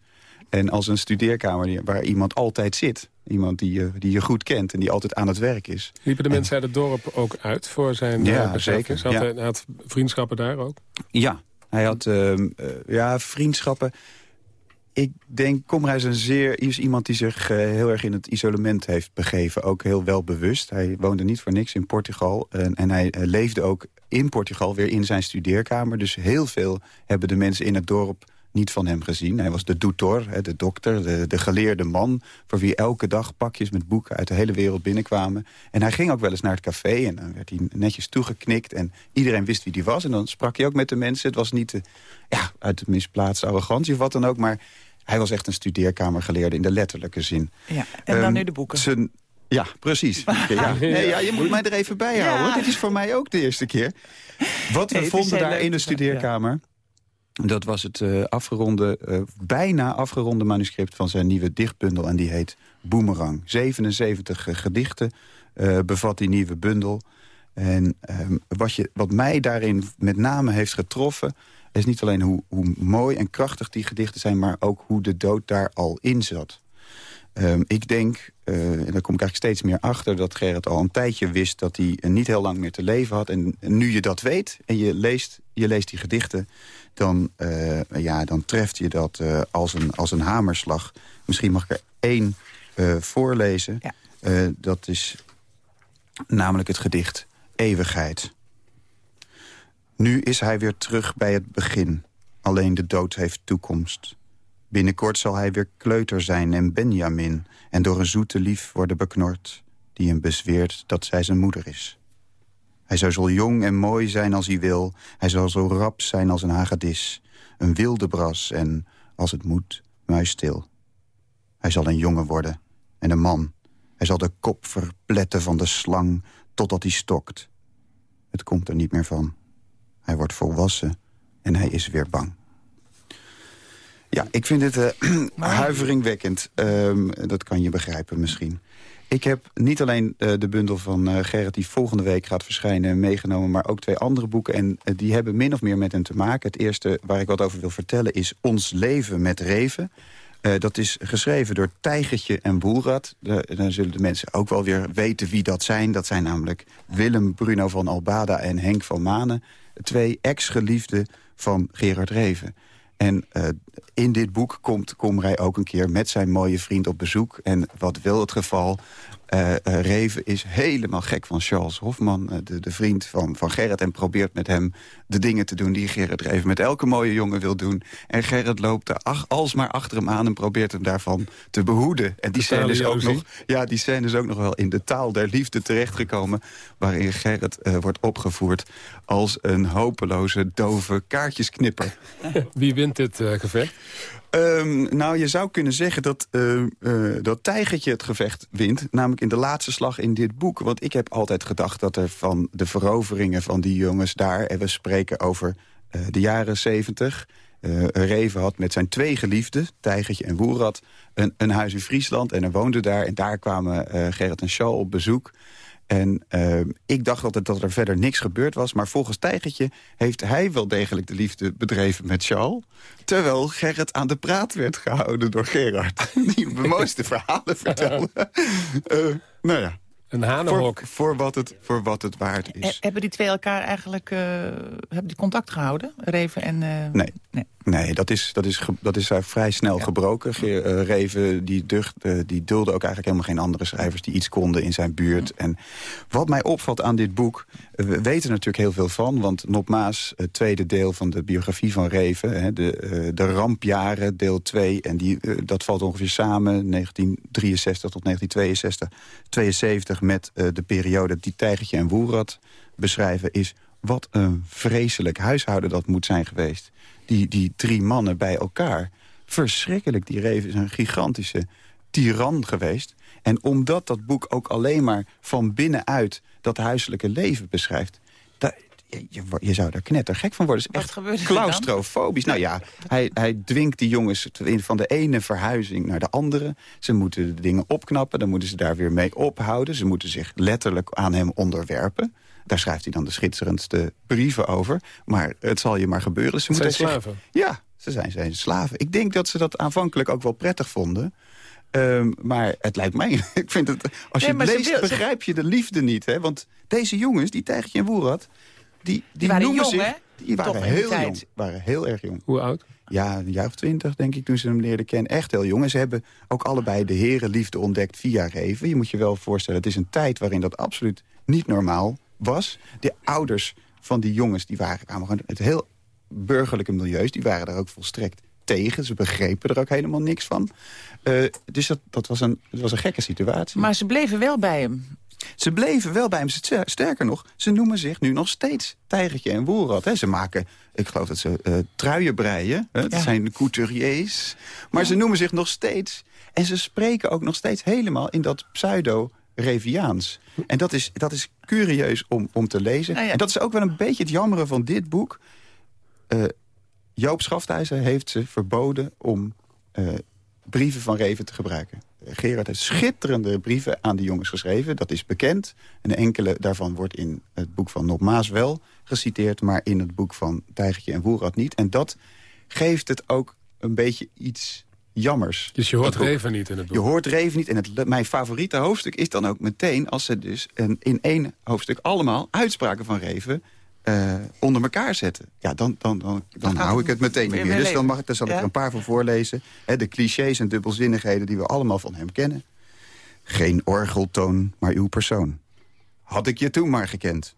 En als een studeerkamer waar iemand altijd zit. Iemand die je, die je goed kent en die altijd aan het werk is. Liepen de mensen uit het dorp ook uit voor zijn Ja, eh, zeker, Had ja. hij had vriendschappen daar ook? Ja, hij had ehm, eh, ja, vriendschappen. Ik denk, Komrij is, een zeer, is iemand die zich eh, heel erg in het isolement heeft begeven. Ook heel wel bewust. Hij woonde niet voor niks in Portugal. En, en hij leefde ook in Portugal weer in zijn studeerkamer. Dus heel veel hebben de mensen in het dorp niet van hem gezien. Hij was de doutor, hè, de dokter, de, de geleerde man... voor wie elke dag pakjes met boeken uit de hele wereld binnenkwamen. En hij ging ook wel eens naar het café en dan werd hij netjes toegeknikt... en iedereen wist wie die was. En dan sprak hij ook met de mensen. Het was niet eh, ja, uit de misplaatste arrogantie of wat dan ook... maar hij was echt een studeerkamergeleerde in de letterlijke zin. Ja, en dan Ehm, nu de boeken. zijn- ja, precies. Ja. Nee, ja, je moet mij er even bij houden. Ja. Dit is voor mij ook de eerste keer. Wat we Nee, vonden daar leuk. in de studeerkamer... Dat was het eh, afgeronde, eh, bijna afgeronde manuscript van zijn nieuwe dichtbundel. En die heet Boomerang. 77 eh, gedichten bevat die nieuwe bundel. En ehm, wat, je, wat mij daarin met name heeft getroffen... is niet alleen hoe, hoe mooi en krachtig die gedichten zijn... maar ook hoe de dood daar al in zat. Ehm, ik denk, eh, en daar kom ik eigenlijk steeds meer achter... dat Gerrit al een tijdje wist dat hij niet heel lang meer te leven had. En nu je dat weet en je leest, je leest die gedichten... dan, eh, ja, dan treft je dat eh, als, een, als een hamerslag. Misschien mag ik er één voorlezen. Dat is namelijk het gedicht Eeuwigheid. Nu is hij weer terug bij het begin. Alleen de dood heeft toekomst. Binnenkort zal hij weer kleuter zijn en Benjamin... en door een zoete lief worden beknord... die hem bezweert dat zij zijn moeder is. Hij zou zo jong en mooi zijn als hij wil. Hij zal zo rap zijn als een hagedis. Een wilde bras en, als het moet, muisstil. Hij zal een jongen worden en een man. Hij zal de kop verpletten van de slang totdat hij stokt. Het komt er niet meer van. Hij wordt volwassen en hij is weer bang. Ja, ik vind het eh, huiveringwekkend. Ehm, dat kan je begrijpen misschien. Ik heb niet alleen eh, de bundel van eh, Gerrit die volgende week gaat verschijnen meegenomen... maar ook twee andere boeken en die hebben min of meer met hem te maken. Het eerste waar ik wat over wil vertellen is Ons leven met reven. Dat is geschreven door Tijgertje en Boelrad. De- dan zullen de mensen ook wel weer weten wie dat zijn. Dat zijn namelijk Willem Bruno van Albada en Henk van Manen. Twee ex-geliefden van Gerard Reven. En eh, in dit boek komt Komrij ook een keer met zijn mooie vriend op bezoek. En wat wil het geval? Eh, eh, Reven is helemaal gek van Charles Hofman, eh, de, de vriend van, van Gerrit... en probeert met hem de dingen te doen die Gerrit Reven met elke mooie jongen wil doen. En Gerrit loopt er ach, alsmaar achter hem aan en probeert hem daarvan te behoeden. En die scène, is ook nog, ja, die scène is ook nog wel in de taal der liefde terechtgekomen... waarin Gerrit eh, wordt opgevoerd als een hopeloze, dove kaartjesknipper. Wie wint dit eh, gevecht? Ehm, nou, je zou kunnen zeggen dat, eh, eh, dat Tijgertje het gevecht wint. Namelijk in de laatste slag in dit boek. Want ik heb altijd gedacht dat er van de veroveringen van die jongens daar... en we spreken over eh, de jaren zeventig... Reven had met zijn twee geliefden, Tijgertje en Woerad... Een, een huis in Friesland en hij woonde daar. En daar kwamen Gerrit en Shaw op bezoek. En uh, ik dacht altijd dat er verder niks gebeurd was. Maar volgens Tijgertje heeft hij wel degelijk de liefde bedreven met Charles. Terwijl Gerrit aan de praat werd gehouden door Gerard. Die de mooiste verhalen vertelde. uh, nou ja. Een hanenhok. Voor, voor, wat het, voor wat het waard is. He, hebben die twee elkaar eigenlijk uh, hebben die contact gehouden? Reven en... Uh, nee. nee. Nee, dat is, dat is, dat is uh, vrij snel ja. gebroken. Ge uh, Reven die, ducht, uh, die dulde ook eigenlijk helemaal geen andere schrijvers... die iets konden in zijn buurt. En wat mij opvalt aan dit boek... we weten natuurlijk heel veel van. Want Nopmaas, het tweede deel van de biografie van Reven... Hè, de, de rampjaren, deel 2... en die, dat valt ongeveer samen, 1963 tot 1962... 72 met de periode die Tijgertje en Woerad beschrijven... is wat een vreselijk huishouden dat moet zijn geweest die, die drie mannen bij elkaar. Verschrikkelijk, die Reven is een gigantische tiran geweest. En omdat dat boek ook alleen maar van binnenuit dat huiselijke leven beschrijft... Dat, je, je, je, zou daar knettergek van worden. Het is echt claustrofobisch. Nou ja, hij, hij dwingt die jongens van de ene verhuizing naar de andere. Ze moeten de dingen opknappen, dan moeten ze daar weer mee ophouden. Ze moeten zich letterlijk aan hem onderwerpen. Daar schrijft hij dan de schitterendste brieven over. Maar het zal je maar gebeuren. Ze zijn slaven? Zich, ja, ze zijn, zijn slaven. Ik denk dat ze dat aanvankelijk ook wel prettig vonden. Um, maar het lijkt mij... ik vind het, als je nee, het leest, wil, begrijp je de liefde niet. Hè? Want deze jongens, die Tijgertje en Woerad... Die, die, die waren noemen jong, zich, hè? Die waren heel tijd. jong. waren heel erg jong. Hoe oud? Ja, een jaar of twintig, denk ik, toen ze hem leerden kennen. Echt heel jong. En ze hebben ook allebei de herenliefde ontdekt via Reven. Je moet je wel voorstellen, het is een tijd waarin dat absoluut niet normaal was. De ouders van die jongens, die waren gewoon het heel burgerlijke milieus... die waren daar ook volstrekt tegen. Ze begrepen er ook helemaal niks van. Uh, dus dat, dat, was een, dat was een gekke situatie. Maar ze bleven wel bij hem. Ze bleven wel bij hem. Sterker nog, ze noemen zich nu nog steeds Tijgertje en Woerad. Hè. Ze maken, ik geloof dat ze uh, truien breien. Hè. Dat ja. zijn couturiers. Maar ja. ze noemen zich nog steeds. En ze spreken ook nog steeds helemaal in dat pseudo Reviaans. En dat is, dat is curieus om, om te lezen. Nou ja. En dat is ook wel een beetje het jammere van dit boek. Uh, Joop Schafthuizen heeft ze verboden om uh, brieven van Reven te gebruiken. Gerard heeft schitterende brieven aan die jongens geschreven. Dat is bekend. En enkele daarvan wordt in het boek van Nopmaas wel geciteerd... maar in het boek van Tijgertje en Woerad niet. En dat geeft het ook een beetje iets jammers. Dus je hoort Reven niet in het boek? Je hoort Reven niet. En het, mijn favoriete hoofdstuk is dan ook meteen... als ze dus een, in één hoofdstuk allemaal uitspraken van Reven... Uh, onder elkaar zetten. Ja, dan, dan, dan, dan hou ik het meteen meer. Dus dan, mag ik, dan zal ik ja? er een paar van voorlezen. He, de clichés en dubbelzinnigheden die we allemaal van hem kennen. Geen orgeltoon, maar uw persoon. Had ik je toen maar gekend.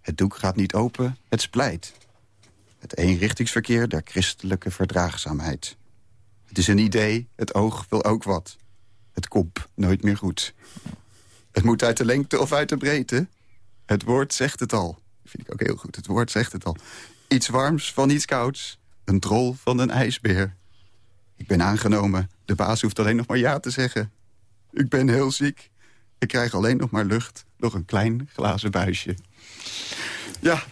Het doek gaat niet open, het splijt. Het eenrichtingsverkeer der christelijke verdraagzaamheid. Het is een idee, het oog wil ook wat. Het kop nooit meer goed. Het moet uit de lengte of uit de breedte. Het woord zegt het al. Vind ik ook heel goed. Het woord zegt het al. Iets warms van iets kouds. Een drol van een ijsbeer. Ik ben aangenomen. De baas hoeft alleen nog maar ja te zeggen. Ik ben heel ziek. Ik krijg alleen nog maar lucht. Nog een klein glazen buisje. Ja,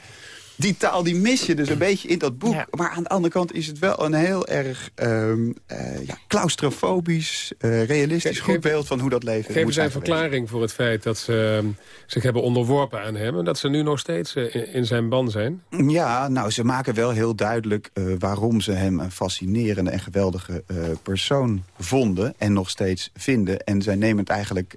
die taal die mis je dus een beetje in dat boek. Ja. Maar aan de andere kant is het wel een heel erg um, uh, ja, claustrofobisch, uh, realistisch goed beeld van hoe dat leven Geef moet zijn verklaring voor het feit dat ze uh, zich hebben onderworpen aan hem... en dat ze nu nog steeds uh, in, in, zijn ban zijn? Ja, nou, ze maken wel heel duidelijk waarom ze hem een fascinerende en geweldige persoon vonden... en nog steeds vinden. En zij nemen het eigenlijk...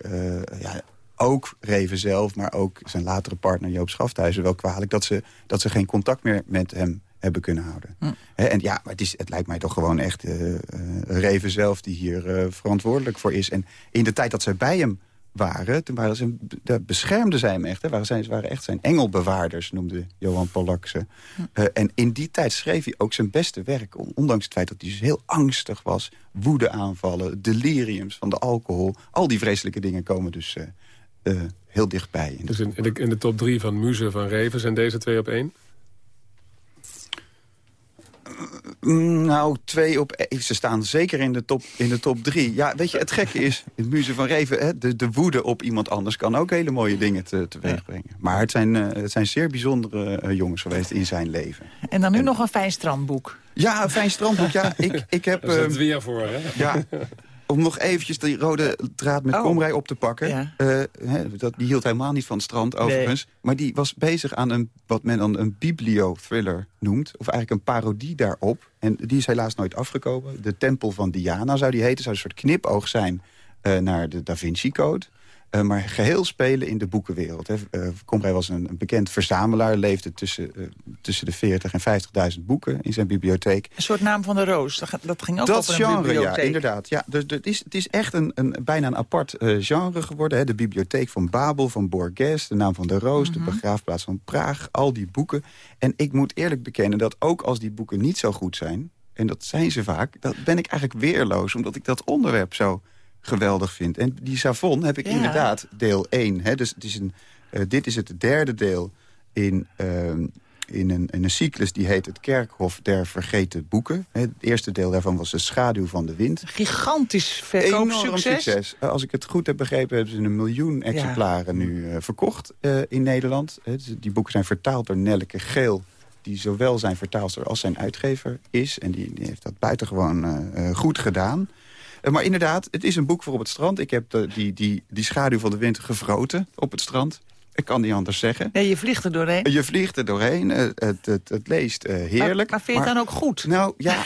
ja, ook Reven zelf, maar ook zijn latere partner Joop Schafthuizen wel kwalijk... dat ze, dat ze geen contact meer met hem hebben kunnen houden. Hm. He, en ja, maar het, is, het lijkt mij toch gewoon echt uh, uh, Reven zelf die hier uh, verantwoordelijk voor is. En in de tijd dat zij bij hem waren, toen waren ze, daar beschermden zij hem echt. Hè, waren, zij, ze waren echt zijn engelbewaarders, noemde Johan ze. Eh, en in die tijd schreef hij ook zijn beste werk. on- Ondanks het feit dat hij dus heel angstig was. Woedeaanvallen, deliriums van de alcohol. Al die vreselijke dingen komen dus eh, heel dichtbij. Dus in, in, de, in de top drie van Muze van Reven zijn deze twee op één? Mm, Nou, twee op één. Ze staan zeker in de top, in de top drie. Ja, weet je, het gekke is, het muze van Reven... Hè, de, de woede op iemand anders kan ook hele mooie dingen te, teweeg brengen. Maar het zijn, eh, het zijn zeer bijzondere eh, jongens geweest in zijn leven. En dan nu nog een fijn strandboek. Ja, een fijn strandboek. Ja, ik, ik heb... Daar is het weer voor, hè? ja, om nog eventjes die rode draad met Oh. komrij op te pakken. Ja. Eh, dat, die hield helemaal niet van het strand, overigens. Maar die was bezig aan een, wat men dan een bibliothriller noemt. Of eigenlijk een parodie daarop. En die is helaas nooit afgekomen. De Tempel van Diana zou die heten. Zou een soort knipoog zijn eh, naar de Da Vinci Code. Eh, maar geheel spelen in de boekenwereld. Hè. Eh, was een, een bekend verzamelaar. Leefde tussen, eh, tussen de 40 en 50.000 boeken in zijn bibliotheek. Een soort naam van de roos. Dat, ging ook Dat een genre, ja, bibliotheek. inderdaad. Ja, dus het, is, het is echt een, een, bijna een apart genre geworden. Hè. De bibliotheek van Babel, van Borges, de naam van de Roos... Mhm. de begraafplaats van Praag, al die boeken. En ik moet eerlijk bekennen dat ook als die boeken niet zo goed zijn... en dat zijn ze vaak, dan ben ik eigenlijk weerloos... omdat ik dat onderwerp zo geweldig vind. En die Savon heb ik Ja. inderdaad deel 1. Hè. Dus het is een, eh, dit is het derde deel in... ehm, in een, in een cyclus die heet Het Kerkhof der Vergeten Boeken. Het eerste deel daarvan was De Schaduw van de Wind. Gigantisch Enorm verkoopsucces. succes. Eh, Als ik het goed heb begrepen, hebben ze een miljoen exemplaren nu eh, verkocht in Nederland. Dus die boeken zijn vertaald door Nelleke Geel die zowel zijn vertaalster als zijn uitgever is. En die, die heeft dat buitengewoon goed gedaan. Eh, maar inderdaad, het is een boek voor op het strand. Ik heb de, die, die, die schaduw van de wind gevroten op het strand. Ik kan niet anders zeggen. Ja, je vliegt er doorheen. Je vliegt er doorheen. eh, Het, het, het leest eh, heerlijk. Maar, maar vind je het dan ook goed? Nou, ja.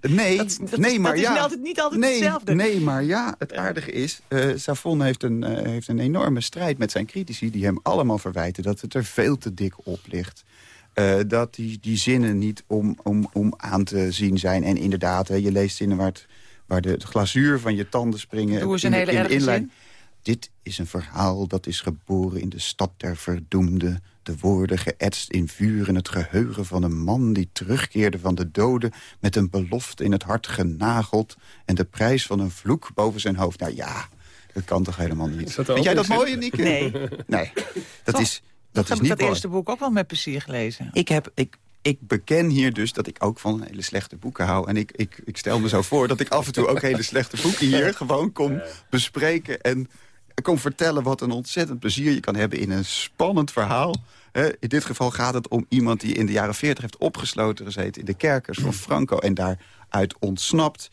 Nee, Dat nee is- maar dat is ja. niet altijd- niet altijd nee, hetzelfde. Nee, maar ja. Het aardige is, eh Savon heeft een, eh, heeft een enorme strijd met zijn critici... die hem allemaal verwijten dat het er veel te dik op ligt. Eh, dat die, die zinnen niet om, om, om aan te zien zijn. En inderdaad, hè, je leest zinnen waar, het, waar de, de glazuur van je tanden springen. Doe eens een in de- hele in de erge inleiding. zin. Dit is een verhaal dat is geboren in de stad der verdoemden. De woorden geëtst in vuur in het geheugen van een man... die terugkeerde van de doden met een belofte in het hart genageld... en de prijs van een vloek boven zijn hoofd. Nou ja, dat kan toch helemaal niet. Vind jij dat mooi, Nieke? Nee. Nee, dat Toch? is, dat heb is ik niet dat mooi. eerste boek ook wel met plezier gelezen. Ik, heb, ik, ik beken hier dus dat ik ook van hele slechte boeken hou. En ik, ik, ik stel me zo voor dat ik af en toe ook hele slechte boeken hier gewoon kom bespreken. En kom vertellen wat een ontzettend plezier je kan hebben in een spannend verhaal. In dit geval gaat het om iemand die in de jaren 40 heeft opgesloten gezeten in de kerkers van Franco. En daaruit ontsnapt.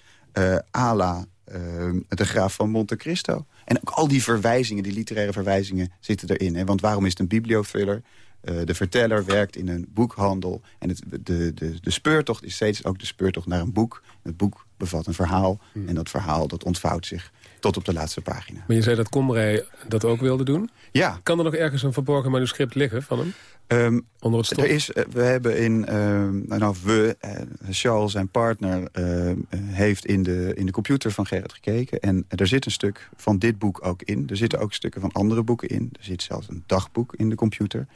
à la eh, de graaf van Monte Cristo. En ook al die verwijzingen, die literaire verwijzingen zitten erin. Hè? Want waarom is het een bibliothriller? Eh, de verteller werkt in een boekhandel. En het, de, de, de speurtocht is steeds ook de speurtocht naar een boek. Het boek bevat een verhaal. En dat verhaal dat ontvouwt zich tot op de laatste pagina. Maar je zei dat Komrij dat ook wilde doen. Ja. Kan er nog ergens een verborgen manuscript liggen van hem? Ehm, Onder het stof? Er is, eh, we hebben in, ehm, nou we, eh, Charles, zijn partner, eh, heeft in de, in de computer van Gerrit gekeken. En er zit een stuk van dit boek ook in. Er zitten ook stukken van andere boeken in. Er zit zelfs een dagboek in de computer.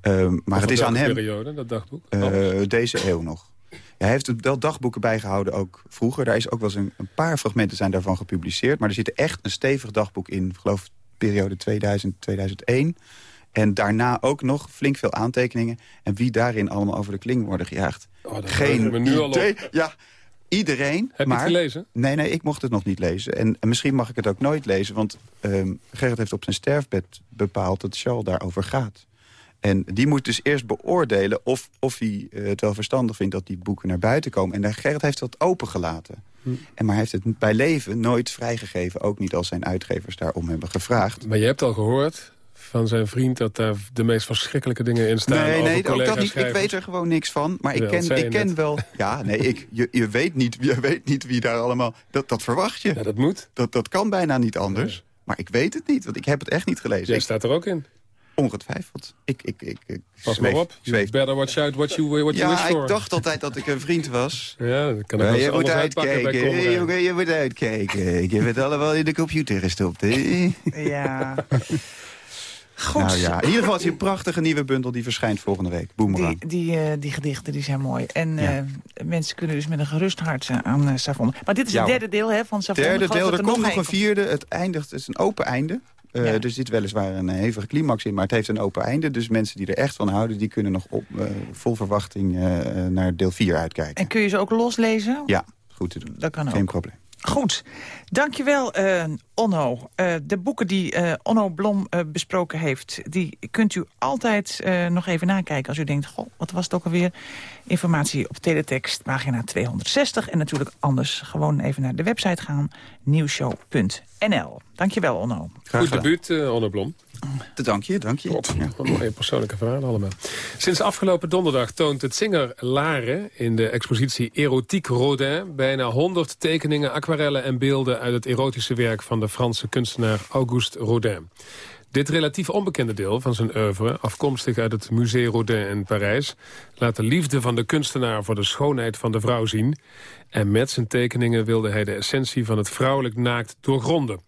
Ehm, maar het is aan hem. periode, dat dagboek? Alles? deze eeuw nog. Ja, hij heeft wel dagboeken bijgehouden ook vroeger. Daar is ook wel eens een, een paar fragmenten zijn daarvan gepubliceerd. Maar er zit echt een stevig dagboek in. Ik geloof periode 2000, 2001. En daarna ook nog flink veel aantekeningen. En wie daarin allemaal over de kling worden gejaagd. Oh, Geen me nu al op. Ja, iedereen. Heb je het gelezen? Nee, nee, ik mocht het nog niet lezen. En, en misschien mag ik het ook nooit lezen. Want ehm Gerrit heeft op zijn sterfbed bepaald dat Charles daarover gaat. En die moet dus eerst beoordelen of, of hij eh, het wel verstandig vindt... dat die boeken naar buiten komen. En Gerrit heeft dat opengelaten. Hm. En maar hij heeft het bij leven nooit vrijgegeven. Ook niet als zijn uitgevers daarom hebben gevraagd. Maar je hebt al gehoord van zijn vriend... dat daar de meest verschrikkelijke dingen in staan nee, nee, ook dat niet. Ik weet er gewoon niks van. Maar ik ken, ik ken net. wel... Ja, nee, ik, je, je, weet niet, je weet niet wie daar allemaal... Dat, dat verwacht je. Ja, dat moet. Dat, dat kan bijna niet anders. Maar ik weet het niet, want ik heb het echt niet gelezen. Jij Ik- staat er ook in. Ongetwijfeld. Ik, ik, ik, ik Pas zweef- maar op. Zweef- better watch out what you, what you wish Ja, for. ik dacht altijd dat ik een vriend was. Ja, dat kan ik Maar wel eens je moet anders uitpakken bij uitkijken, je moet uitkijken. Je bent allemaal in de computer gestopt, hè? Ja. Goed. Nou ja, in ieder geval is hier een prachtige nieuwe bundel die verschijnt volgende week. Boomerang. Die, die, eh, die gedichten die zijn mooi. En eh, mensen kunnen dus met een gerust hart eh, aan eh, Savon. Maar dit is Ja, het derde deel hè, van Savon. Derde deel, er komt nog een vierde. Het eindigt, het is een open einde. Ja. Er zit weliswaar een hevige climax in, maar het heeft een open einde. Dus mensen die er echt van houden, die kunnen nog op, vol verwachting naar deel 4 uitkijken. En kun je ze ook loslezen? Ja, goed te doen. Dat kan ook. Geen probleem. Goed. Dankjewel, eh Onno. Eh, de boeken die eh, Onno Blom eh, besproken heeft... die kunt u altijd eh, nog even nakijken als u denkt... goh, wat was het ook alweer? Informatie op teletext, pagina 260. En natuurlijk anders gewoon even naar de website gaan. nieuwshow.nl. Dankjewel, Onno. Graag Goed debuut, eh Onno Blom. Dank je, dank je. Wat mooie persoonlijke verhalen allemaal. Sinds afgelopen donderdag toont het Zinger Laren... in de expositie Erotiek Rodin... bijna 100 tekeningen, aquarellen en beelden... uit het erotische werk van de Franse kunstenaar Auguste Rodin. Dit relatief onbekende deel van zijn oeuvre... afkomstig uit het Musée Rodin in Parijs... laat de liefde van de kunstenaar voor de schoonheid van de vrouw zien... en met zijn tekeningen wilde hij de essentie van het vrouwelijk naakt doorgronden.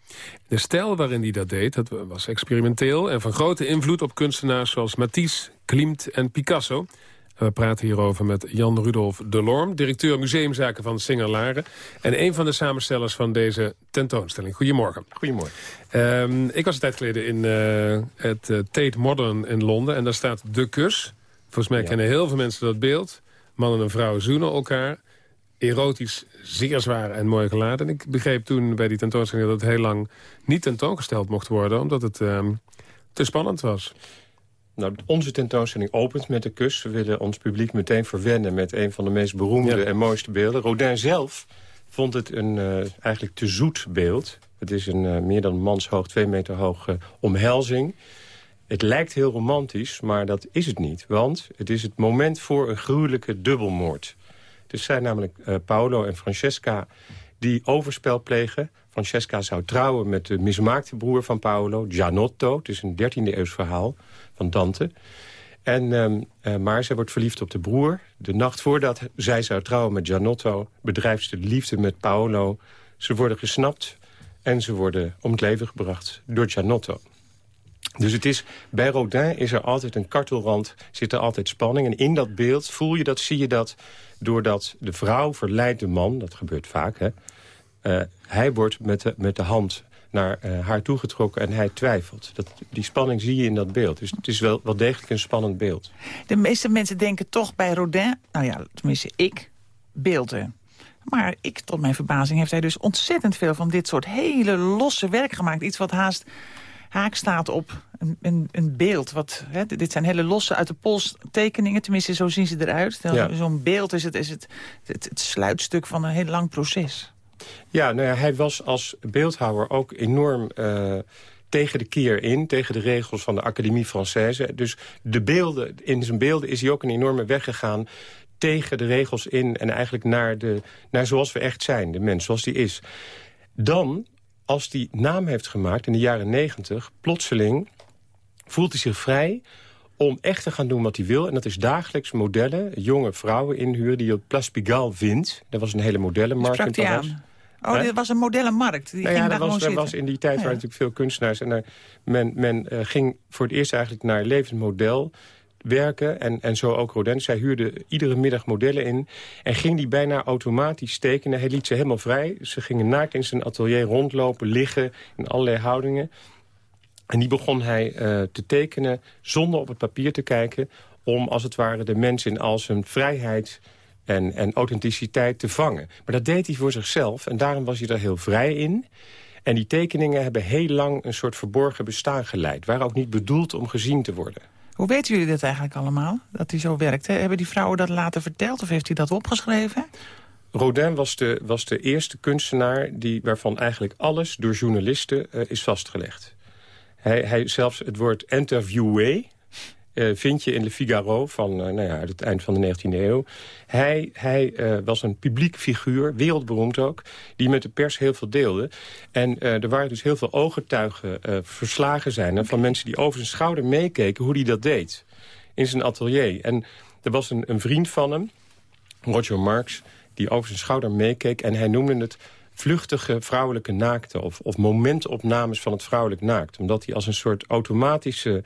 De stijl waarin hij dat deed dat was experimenteel... en van grote invloed op kunstenaars zoals Matisse, Klimt en Picasso... We praten hierover met Jan Rudolf Delorme, directeur museumzaken van Singer Laren... en een van de samenstellers van deze tentoonstelling. Goedemorgen. Goedemorgen. Ehm, ik was een tijd geleden in eh, het eh, Tate Modern in Londen en daar staat De Kus. Volgens mij Ja. kennen heel veel mensen dat beeld. Man en vrouw zoenen elkaar. Erotisch, zeer zwaar en mooi geladen. En ik begreep toen bij die tentoonstelling dat het heel lang niet tentoongesteld mocht worden... omdat het ehm, te spannend was. Nou, onze tentoonstelling opent met de kus. We willen ons publiek meteen verwennen met een van de meest beroemde Ja. en mooiste beelden. Rodin zelf vond het een eh, eigenlijk te zoet beeld. Het is een eh, meer dan manshoog, twee meter hoge omhelzing. Het lijkt heel romantisch, maar dat is het niet. Want het is het moment voor een gruwelijke dubbelmoord. Het zijn namelijk eh, Paolo en Francesca die overspel plegen. Francesca zou trouwen met de mismaakte broer van Paolo, Gianotto. Het is een 13e eeuws verhaal van Dante. En, ehm, eh, maar zij wordt verliefd op de broer. De nacht voordat zij zou trouwen met Gianotto... bedrijft ze de liefde met Paolo. Ze worden gesnapt en ze worden om het leven gebracht door Gianotto. Dus het is, bij Rodin is er altijd een kartelrand, zit er altijd spanning. En in dat beeld voel je dat, zie je dat... doordat de vrouw verleidt de man, dat gebeurt vaak... Hè, hij wordt met de, met de hand naar eh, haar toegetrokken en hij twijfelt. Dat, die spanning zie je in dat beeld. Dus het is wel, wel degelijk een spannend beeld. De meeste mensen denken toch bij Rodin... nou ja, tenminste ik, beelden. Maar ik, tot mijn verbazing, heeft hij dus ontzettend veel... van dit soort hele losse werk gemaakt. Iets wat haast haak staat op een, een, een beeld. Wat, hè, dit zijn hele losse uit de pols tekeningen. Tenminste, zo zien ze eruit. Ja. Zo'n beeld is, het, is het, het, het sluitstuk van een heel lang proces. Ja, nou ja, hij was als beeldhouwer ook enorm eh, tegen de keer in. Tegen de regels van de Académie Française. Dus de beelden, in zijn beelden is hij ook een enorme weg gegaan tegen de regels in en eigenlijk naar, de, naar zoals we echt zijn, de mens, zoals die is. Dan, als die naam heeft gemaakt in de jaren negentig, plotseling voelt hij zich vrij om echt te gaan doen wat hij wil. En dat is dagelijks modellen, jonge vrouwen inhuren... die je op Place Pigalle vindt. Dat was een hele modellenmarkt Sprak in hij aan? Oh, dit was een modellenmarkt. Die Nou ging ja, daar er was, was in die tijd Ja, waren natuurlijk veel kunstenaars. En er, men, men eh, ging voor het eerst eigenlijk naar levend model werken. En, en zo ook Rodin. Zij huurde iedere middag modellen in. En ging die bijna automatisch tekenen. Hij liet ze helemaal vrij. Ze gingen naakt in zijn atelier rondlopen, liggen in allerlei houdingen. En die begon hij eh, te tekenen zonder op het papier te kijken... om als het ware de mens in al zijn vrijheid en, en authenticiteit te vangen. Maar dat deed hij voor zichzelf en daarom was hij er heel vrij in. En die tekeningen hebben heel lang een soort verborgen bestaan geleid. Waren ook niet bedoeld om gezien te worden. Hoe weten jullie dat eigenlijk allemaal, dat hij zo werkte? Hebben die vrouwen dat later verteld of heeft hij dat opgeschreven? Rodin was de, was de eerste kunstenaar die, waarvan eigenlijk alles door journalisten eh, is vastgelegd. Hij, hij zelfs het woord interviewé, eh, vind je in Le Figaro van eh, nou ja, het eind van de 19e eeuw. Hij, hij eh, was een publiek figuur, wereldberoemd ook... die met de pers heel veel deelde. En eh, er waren dus heel veel ooggetuigen eh, verslagen zijn... van mensen die over zijn schouder meekeken hoe hij dat deed. In zijn atelier. En er was een, een vriend van hem, Roger Marx... die over zijn schouder meekeek en hij noemde het vluchtige vrouwelijke naakte... of, of momentopnames van het vrouwelijk naakt. Omdat hij als een soort automatische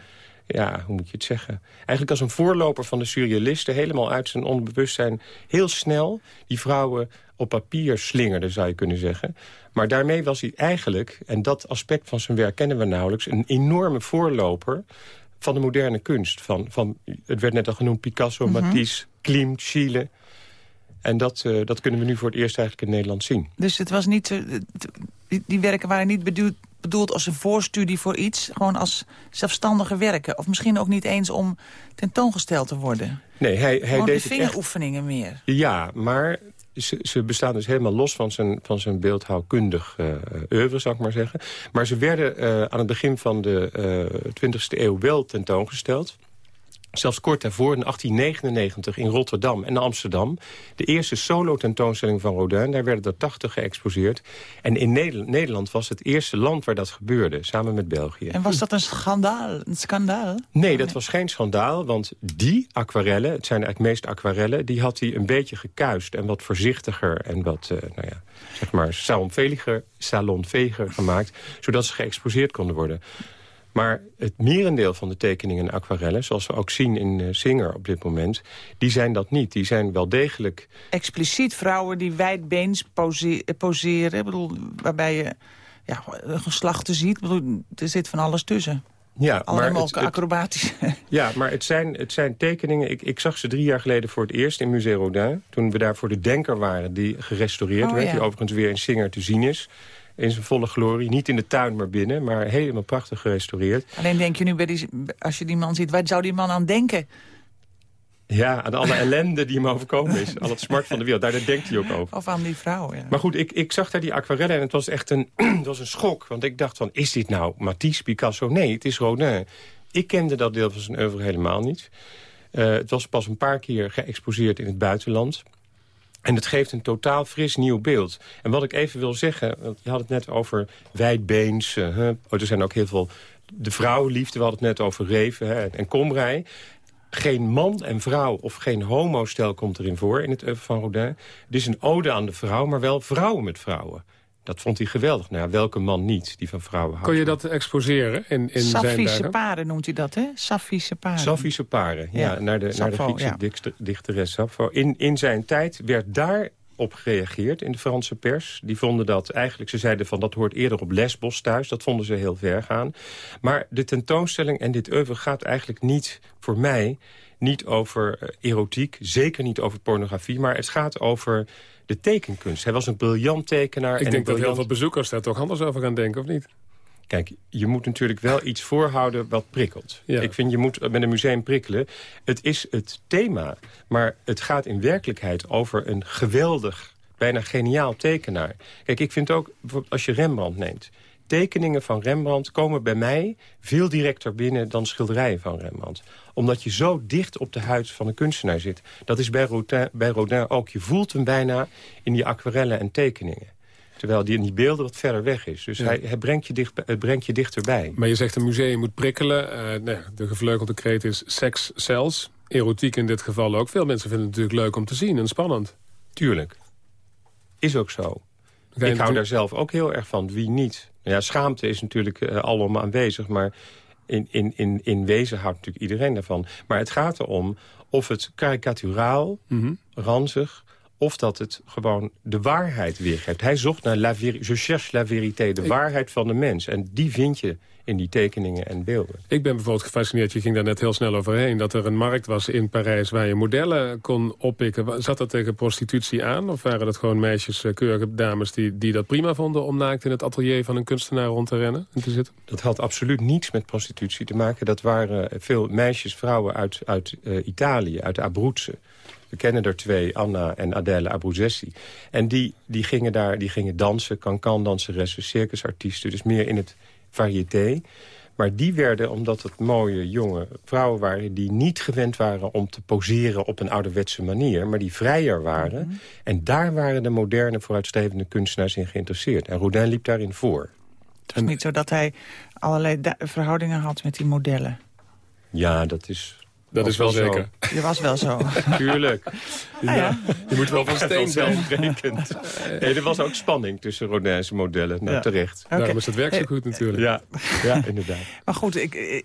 ja, hoe moet je het zeggen? Eigenlijk als een voorloper van de surrealisten... helemaal uit zijn onderbewustzijn heel snel die vrouwen op papier slingerde, zou je kunnen zeggen. Maar daarmee was hij eigenlijk, en dat aspect van zijn werk kennen we nauwelijks... een enorme voorloper van de moderne kunst. Van, van, het werd net al genoemd Picasso, Mhm. Matisse, Klimt, Schiele. En dat, eh, dat kunnen we nu voor het eerst eigenlijk in Nederland zien. Dus het was niet, die werken waren niet bedoeld, bedoeld als een voorstudie voor iets. Gewoon als zelfstandige werken. Of misschien ook niet eens om tentoongesteld te worden. Nee, hij, hij Gewoon de deed echt vingeroefeningen meer. Ja, maar ze, ze bestaan dus helemaal los van zijn, van zijn beeldhouwkundig eh oeuvre, zou ik maar zeggen. Maar ze werden eh, aan het begin van de eh 20e eeuw wel tentoongesteld. Zelfs kort daarvoor, in 1899, in Rotterdam en Amsterdam... de eerste solo-tentoonstelling van Rodin. Daar werden er 80 geëxposeerd. En in Nederland, was het eerste land waar dat gebeurde, samen met België. En was dat een schandaal? Een schandaal? Nee, dat was geen schandaal, want die aquarellen... het zijn eigenlijk meest aquarellen... die had hij een beetje gekuist en wat voorzichtiger... en wat, eh, nou ja, zeg maar, salonveger, salonveger gemaakt... zodat ze geëxposeerd konden worden. Maar het merendeel van de tekeningen en aquarellen... zoals we ook zien in eh, Singer op dit moment... die zijn dat niet. Die zijn wel degelijk... Expliciet vrouwen die wijdbeens pose- eh, poseren. Ik bedoel, waarbij je ja, een geslachten ziet. Ik bedoel, er zit van alles tussen. Ja, Allemaal het, acrobatisch. Ja, maar het zijn, het zijn tekeningen. Ik, ik zag ze drie jaar geleden voor het eerst in Musée Rodin. Toen we daar voor de Denker waren, die gerestaureerd Oh, werd. ja. Die overigens weer in Singer te zien is. In zijn volle glorie. Niet in de tuin, maar binnen. Maar helemaal prachtig gerestaureerd. Alleen denk je nu, bij die, als je die man ziet, waar zou die man aan denken? Ja, aan alle ellende die hem overkomen is. Al het smart van de wereld. Daar, denkt hij ook over. Of aan die vrouw, ja. Maar goed, ik, ik zag daar die aquarellen en het was echt een, het was een schok. Want ik dacht van, is dit nou Matisse, Picasso? Nee, het is Rodin. Ik kende dat deel van zijn oeuvre helemaal niet. Eh, het was pas een paar keer geëxposeerd in het buitenland. En het geeft een totaal fris nieuw beeld. En wat ik even wil zeggen, want je had het net over wijdbeens. eh. Oh, er zijn ook heel veel... De vrouwenliefde, we hadden het net over Reven hè, en Komrij. Geen man en vrouw of geen homostel komt erin voor in het oeuvre van Rodin. Het is een ode aan de vrouw, maar wel vrouwen met vrouwen. Dat vond hij geweldig. Nou, ja, welke man niet die van vrouwen houdt? Kon je dat exposeren in, in zijn Saffische paren noemt hij dat, hè? Saffische paren. Sapphische paren, ja, Ja, naar de, naar de Sappho, Griekse ja. dichter- dichteres Sappho. In, in zijn tijd werd daar op gereageerd in de Franse pers. Die vonden dat eigenlijk, ze zeiden van dat hoort eerder op Lesbos thuis. Dat vonden ze heel ver gaan. Maar de tentoonstelling en dit oeuvre gaat eigenlijk niet voor mij... niet over eh, erotiek, zeker niet over pornografie... maar het gaat over de tekenkunst. Hij was een briljant tekenaar. Ik en denk dat heel veel bezoekers daar toch anders over gaan denken, of niet? Kijk, je moet natuurlijk wel iets voorhouden wat prikkelt. Ik vind, je moet met een museum prikkelen. Het is het thema, maar het gaat in werkelijkheid over een geweldig, bijna geniaal tekenaar. Kijk, ik vind ook, als je Rembrandt neemt... tekeningen van Rembrandt komen bij mij veel directer binnen dan schilderijen van Rembrandt. Omdat je zo dicht op de huid van een kunstenaar zit. Dat is bij Rodin, bij Rodin ook. Je voelt hem bijna in die aquarellen en tekeningen. Terwijl die in die beelden wat verder weg is. Dus Ja. hij, hij brengt, je dicht, het brengt je dichterbij. Maar je zegt een museum moet prikkelen. Eh, nou de gevleugelde kreet is seks zelfs. Erotiek in dit geval ook. Veel mensen vinden het natuurlijk leuk om te zien en spannend. Tuurlijk. Is ook zo. Ik hou daar zelf ook heel erg van. Wie niet? Ja, schaamte is natuurlijk eh, alom aanwezig. Maar in, in, in, in wezen houdt natuurlijk iedereen daarvan. Maar het gaat erom of het karikaturaal, Mhm. ranzig... of dat het gewoon de waarheid weergeeft. Hij zocht naar la. Je cherche la vérité, de waarheid van de mens. En die vind je in die tekeningen en beelden. Ik ben bijvoorbeeld gefascineerd, je ging daar net heel snel overheen... dat er een markt was in Parijs waar je modellen kon oppikken. Zat dat tegen prostitutie aan? Of waren dat gewoon meisjes, eh, keurige dames... Die, die dat prima vonden om naakt in het atelier van een kunstenaar rond te rennen en te zitten? Dat had absoluut niets met prostitutie te maken. Dat waren veel meisjes, vrouwen uit, uit eh, Italië, uit Abruzzen. We kennen er twee, Anna en Adele Abruzzesi. En die, die gingen daar die gingen dansen, can-can danseressen, circusartiesten. Dus meer in het variété. Maar die werden, omdat het mooie jonge vrouwen waren... die niet gewend waren om te poseren op een ouderwetse manier... maar die vrijer waren. Mhm. En daar waren de moderne vooruitstrevende kunstenaars in geïnteresseerd. En Rodin liep daarin voor. Het is niet zo dat hij allerlei verhoudingen had met die modellen. Ja, dat is... Dat is wel zo. zeker. Je was wel zo. Tuurlijk. Ja. Je moet wel van steen zijn. zelfsprekend. Nee, er was ook spanning tussen Rodin's modellen. Nou, Ja. terecht. Oké. Daarom is het werk zo goed natuurlijk. Ja, ja inderdaad. Maar goed, ik, eh,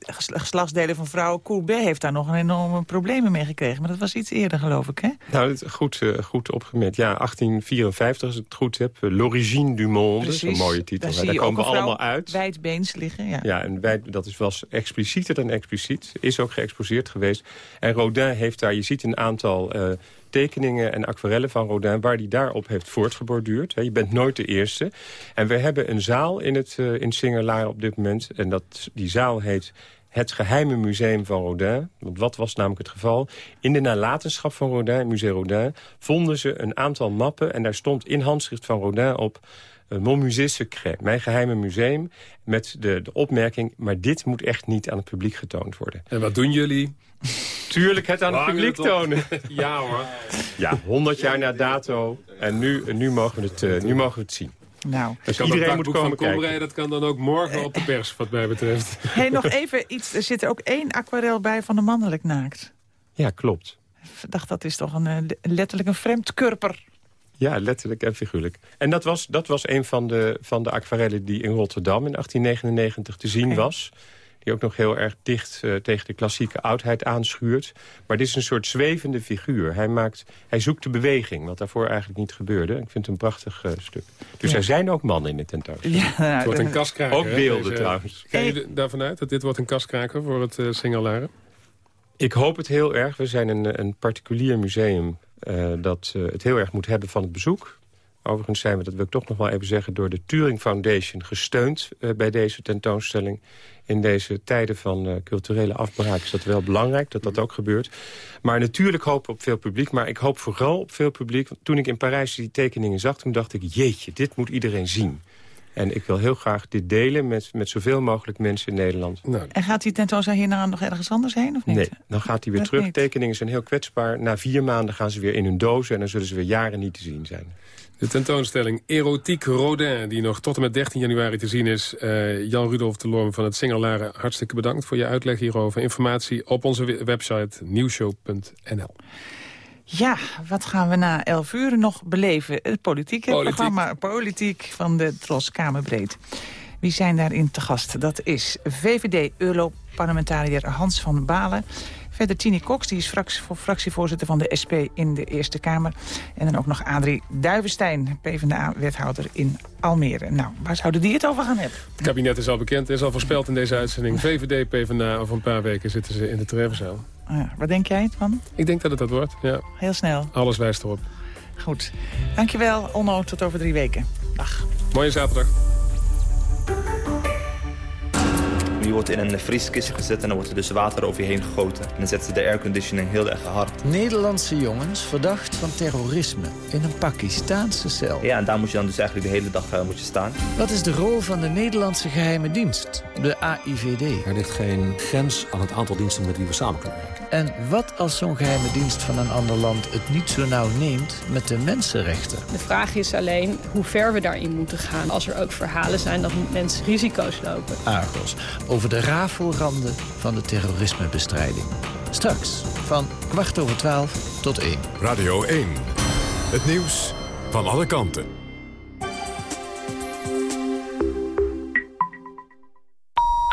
ges- geslachtsdelen van vrouwen... Courbet heeft daar nog een enorme problemen mee gekregen. Maar dat was iets eerder, geloof ik, hè? Nou, goed, eh, goed opgemerkt. Ja, 1854, als ik het goed heb. eh, L'origine du monde. Dat is een mooie titel. Daar komen we allemaal uit. wijdbeens liggen. Ja. Ja, en wij, dat is wel explicieter dan expliciet. Is ook geëxposeerd geweest. En Rodin heeft daar, je ziet een aantal eh, tekeningen en aquarellen van Rodin... waar hij daarop heeft voortgeborduurd. Je bent nooit de eerste. En we hebben een zaal in het eh, in Singerlaar op dit moment. En dat, die zaal heet het geheime museum van Rodin. Want wat was namelijk het geval? In de nalatenschap van Rodin, Musée Rodin... vonden ze een aantal mappen en daar stond in handschrift van Rodin op... eh, Mon musée secret, mijn geheime museum... met de, de opmerking, maar dit moet echt niet aan het publiek getoond worden. En wat doen jullie? Tuurlijk het aan het publiek tonen. Ja hoor. Ja, 100 jaar na dato. En nu, nu, mogen, we het, eh, nu mogen we het zien. Nou, Dus iedereen dat moet komen van Komrij, kijken. dat kan dan ook morgen op de pers, wat mij betreft. hey, nog even iets. Er zit er ook één aquarel bij van de mannelijk naakt. Ja, klopt. Ik dacht, dat is toch een, eh, letterlijk een vreemdkurper. Ja, letterlijk en figuurlijk. En dat was, dat was een van de, van de aquarellen die in Rotterdam in 1899 te zien was. Die ook nog heel erg dicht eh, tegen de klassieke oudheid aanschuurt. Maar dit is een soort zwevende figuur. Hij, maakt, hij zoekt de beweging, wat daarvoor eigenlijk niet gebeurde. Ik vind het een prachtig eh, stuk. Dus Ja. er zijn ook mannen in de tentoonstelling. Ja, nou, Het wordt een kaskraker. Ook beelden deze- trouwens. Ga je daarvan uit dat dit wordt een kaskraker voor het uh, Singelaren? Ik hoop het heel erg. We zijn een, een particulier museum eh, dat het heel erg moet hebben van het bezoek. Overigens zijn we, dat wil ik toch nog wel even zeggen... door de Turing Foundation gesteund eh, bij deze tentoonstelling. In deze tijden van eh, culturele afbraak is dat wel belangrijk dat dat ook gebeurt. Maar natuurlijk hopen we op veel publiek. Maar ik hoop vooral op veel publiek. Want toen ik in Parijs die tekeningen zag, toen dacht ik... jeetje, dit moet iedereen zien. En ik wil heel graag dit delen met, met zoveel mogelijk mensen in Nederland. Nou, En gaat die tentoonstelling hierna nog ergens anders heen, of niet? Nee, dan gaat hij weer Dat terug. niet. Tekeningen zijn heel kwetsbaar. Na vier maanden gaan ze weer in hun dozen... en dan zullen ze weer jaren niet te zien zijn. De tentoonstelling Erotiek Rodin, die nog tot en met 13 januari te zien is. Eh, Jan-Rudolf de Lorm van het Singerlaren, hartstikke bedankt voor je uitleg hierover. Informatie op onze we- website nieuwshow.nl. Ja, wat gaan we na 11 uur nog beleven? Het politieke Politiek. programma Politiek van de Tros Kamerbreed. Wie zijn daarin te gast? Dat is VVD-Europarlementariër Hans van Balen. Verder Tini Cox, die is fractie- voor- fractievoorzitter van de SP in de Eerste Kamer. En dan ook nog Adrie Duivenstein, PvdA-wethouder in Almere. Nou, waar zouden die het over gaan hebben? Het kabinet is al bekend, is al voorspeld in deze uitzending. VVD, PvdA, over een paar weken zitten ze in de treffenzaal. Ja, wat denk jij van? Ik denk dat het dat wordt, ja. Heel snel. Alles wijst erop. Goed. Dankjewel, Onno. Tot over drie weken. Dag. Mooie zaterdag. Die wordt in een vrieskistje gezet en dan wordt er dus water over je heen gegoten. En dan zetten ze de airconditioning heel erg hard. Nederlandse jongens verdacht van terrorisme in een Pakistaanse cel. Ja, en daar moet je dan dus eigenlijk de hele dag eh, moet je staan. Wat is de rol van de Nederlandse geheime dienst, de AIVD? Er ligt geen grens aan het aantal diensten met wie we samen kunnen werken. En wat als zo'n geheime dienst van een ander land het niet zo nauw neemt met de mensenrechten? De vraag is alleen hoe ver we daarin moeten gaan. Als er ook verhalen zijn dat mensen risico's lopen. Argos, over de rafelranden van de terrorismebestrijding. Straks van kwart over twaalf tot één. Radio 1. Het nieuws van alle kanten.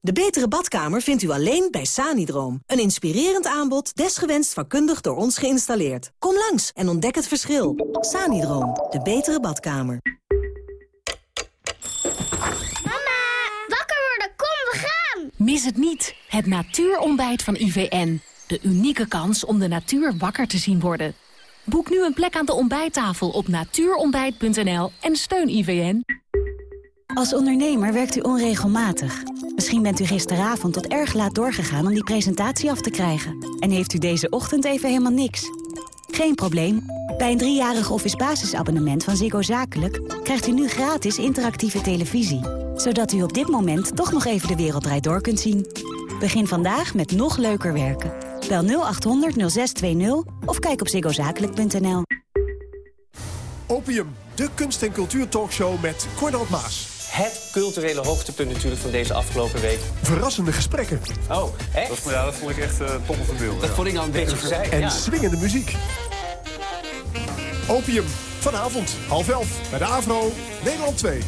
De betere badkamer vindt u alleen bij Sanidroom. Een inspirerend aanbod, desgewenst vakkundig door ons geïnstalleerd. Kom langs en ontdek het verschil. Sanidroom, de betere badkamer. Wakker worden, Mis het niet, het natuurontbijt van IVN. De unieke kans om de natuur wakker te zien worden. Boek nu een plek aan de ontbijttafel op natuurontbijt.nl en steun IVN. Als ondernemer werkt u onregelmatig. Misschien bent u gisteravond tot erg laat doorgegaan om die presentatie af te krijgen. En heeft u deze ochtend even helemaal niks. Geen probleem. Bij een driejarig office basisabonnement van Ziggo Zakelijk... krijgt u nu gratis interactieve televisie. Zodat u op dit moment toch nog even de wereld door kunt zien. Begin vandaag met nog leuker werken. Bel 0800 0620 of kijk op ziggozakelijk.nl. Opium, de kunst- en cultuurtalkshow met Cornald Maas. Het culturele hoogtepunt natuurlijk van deze afgelopen week. Verrassende gesprekken. Oh, echt? Dat, ja, dat vond ik echt uh, top van beeld. Dat vond ik al een beetje verzeild. En ja. swingende muziek. Opium, vanavond, half elf, bij de AVRO, Nederland 2.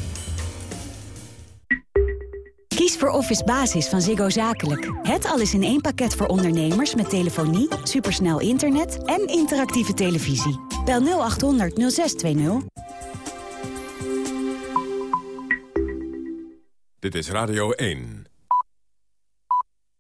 Kies voor Office Basis van Ziggo Zakelijk. Het alles in één pakket voor ondernemers met telefonie, supersnel internet en interactieve televisie. Bel 0800 0620. Dit is Radio 1.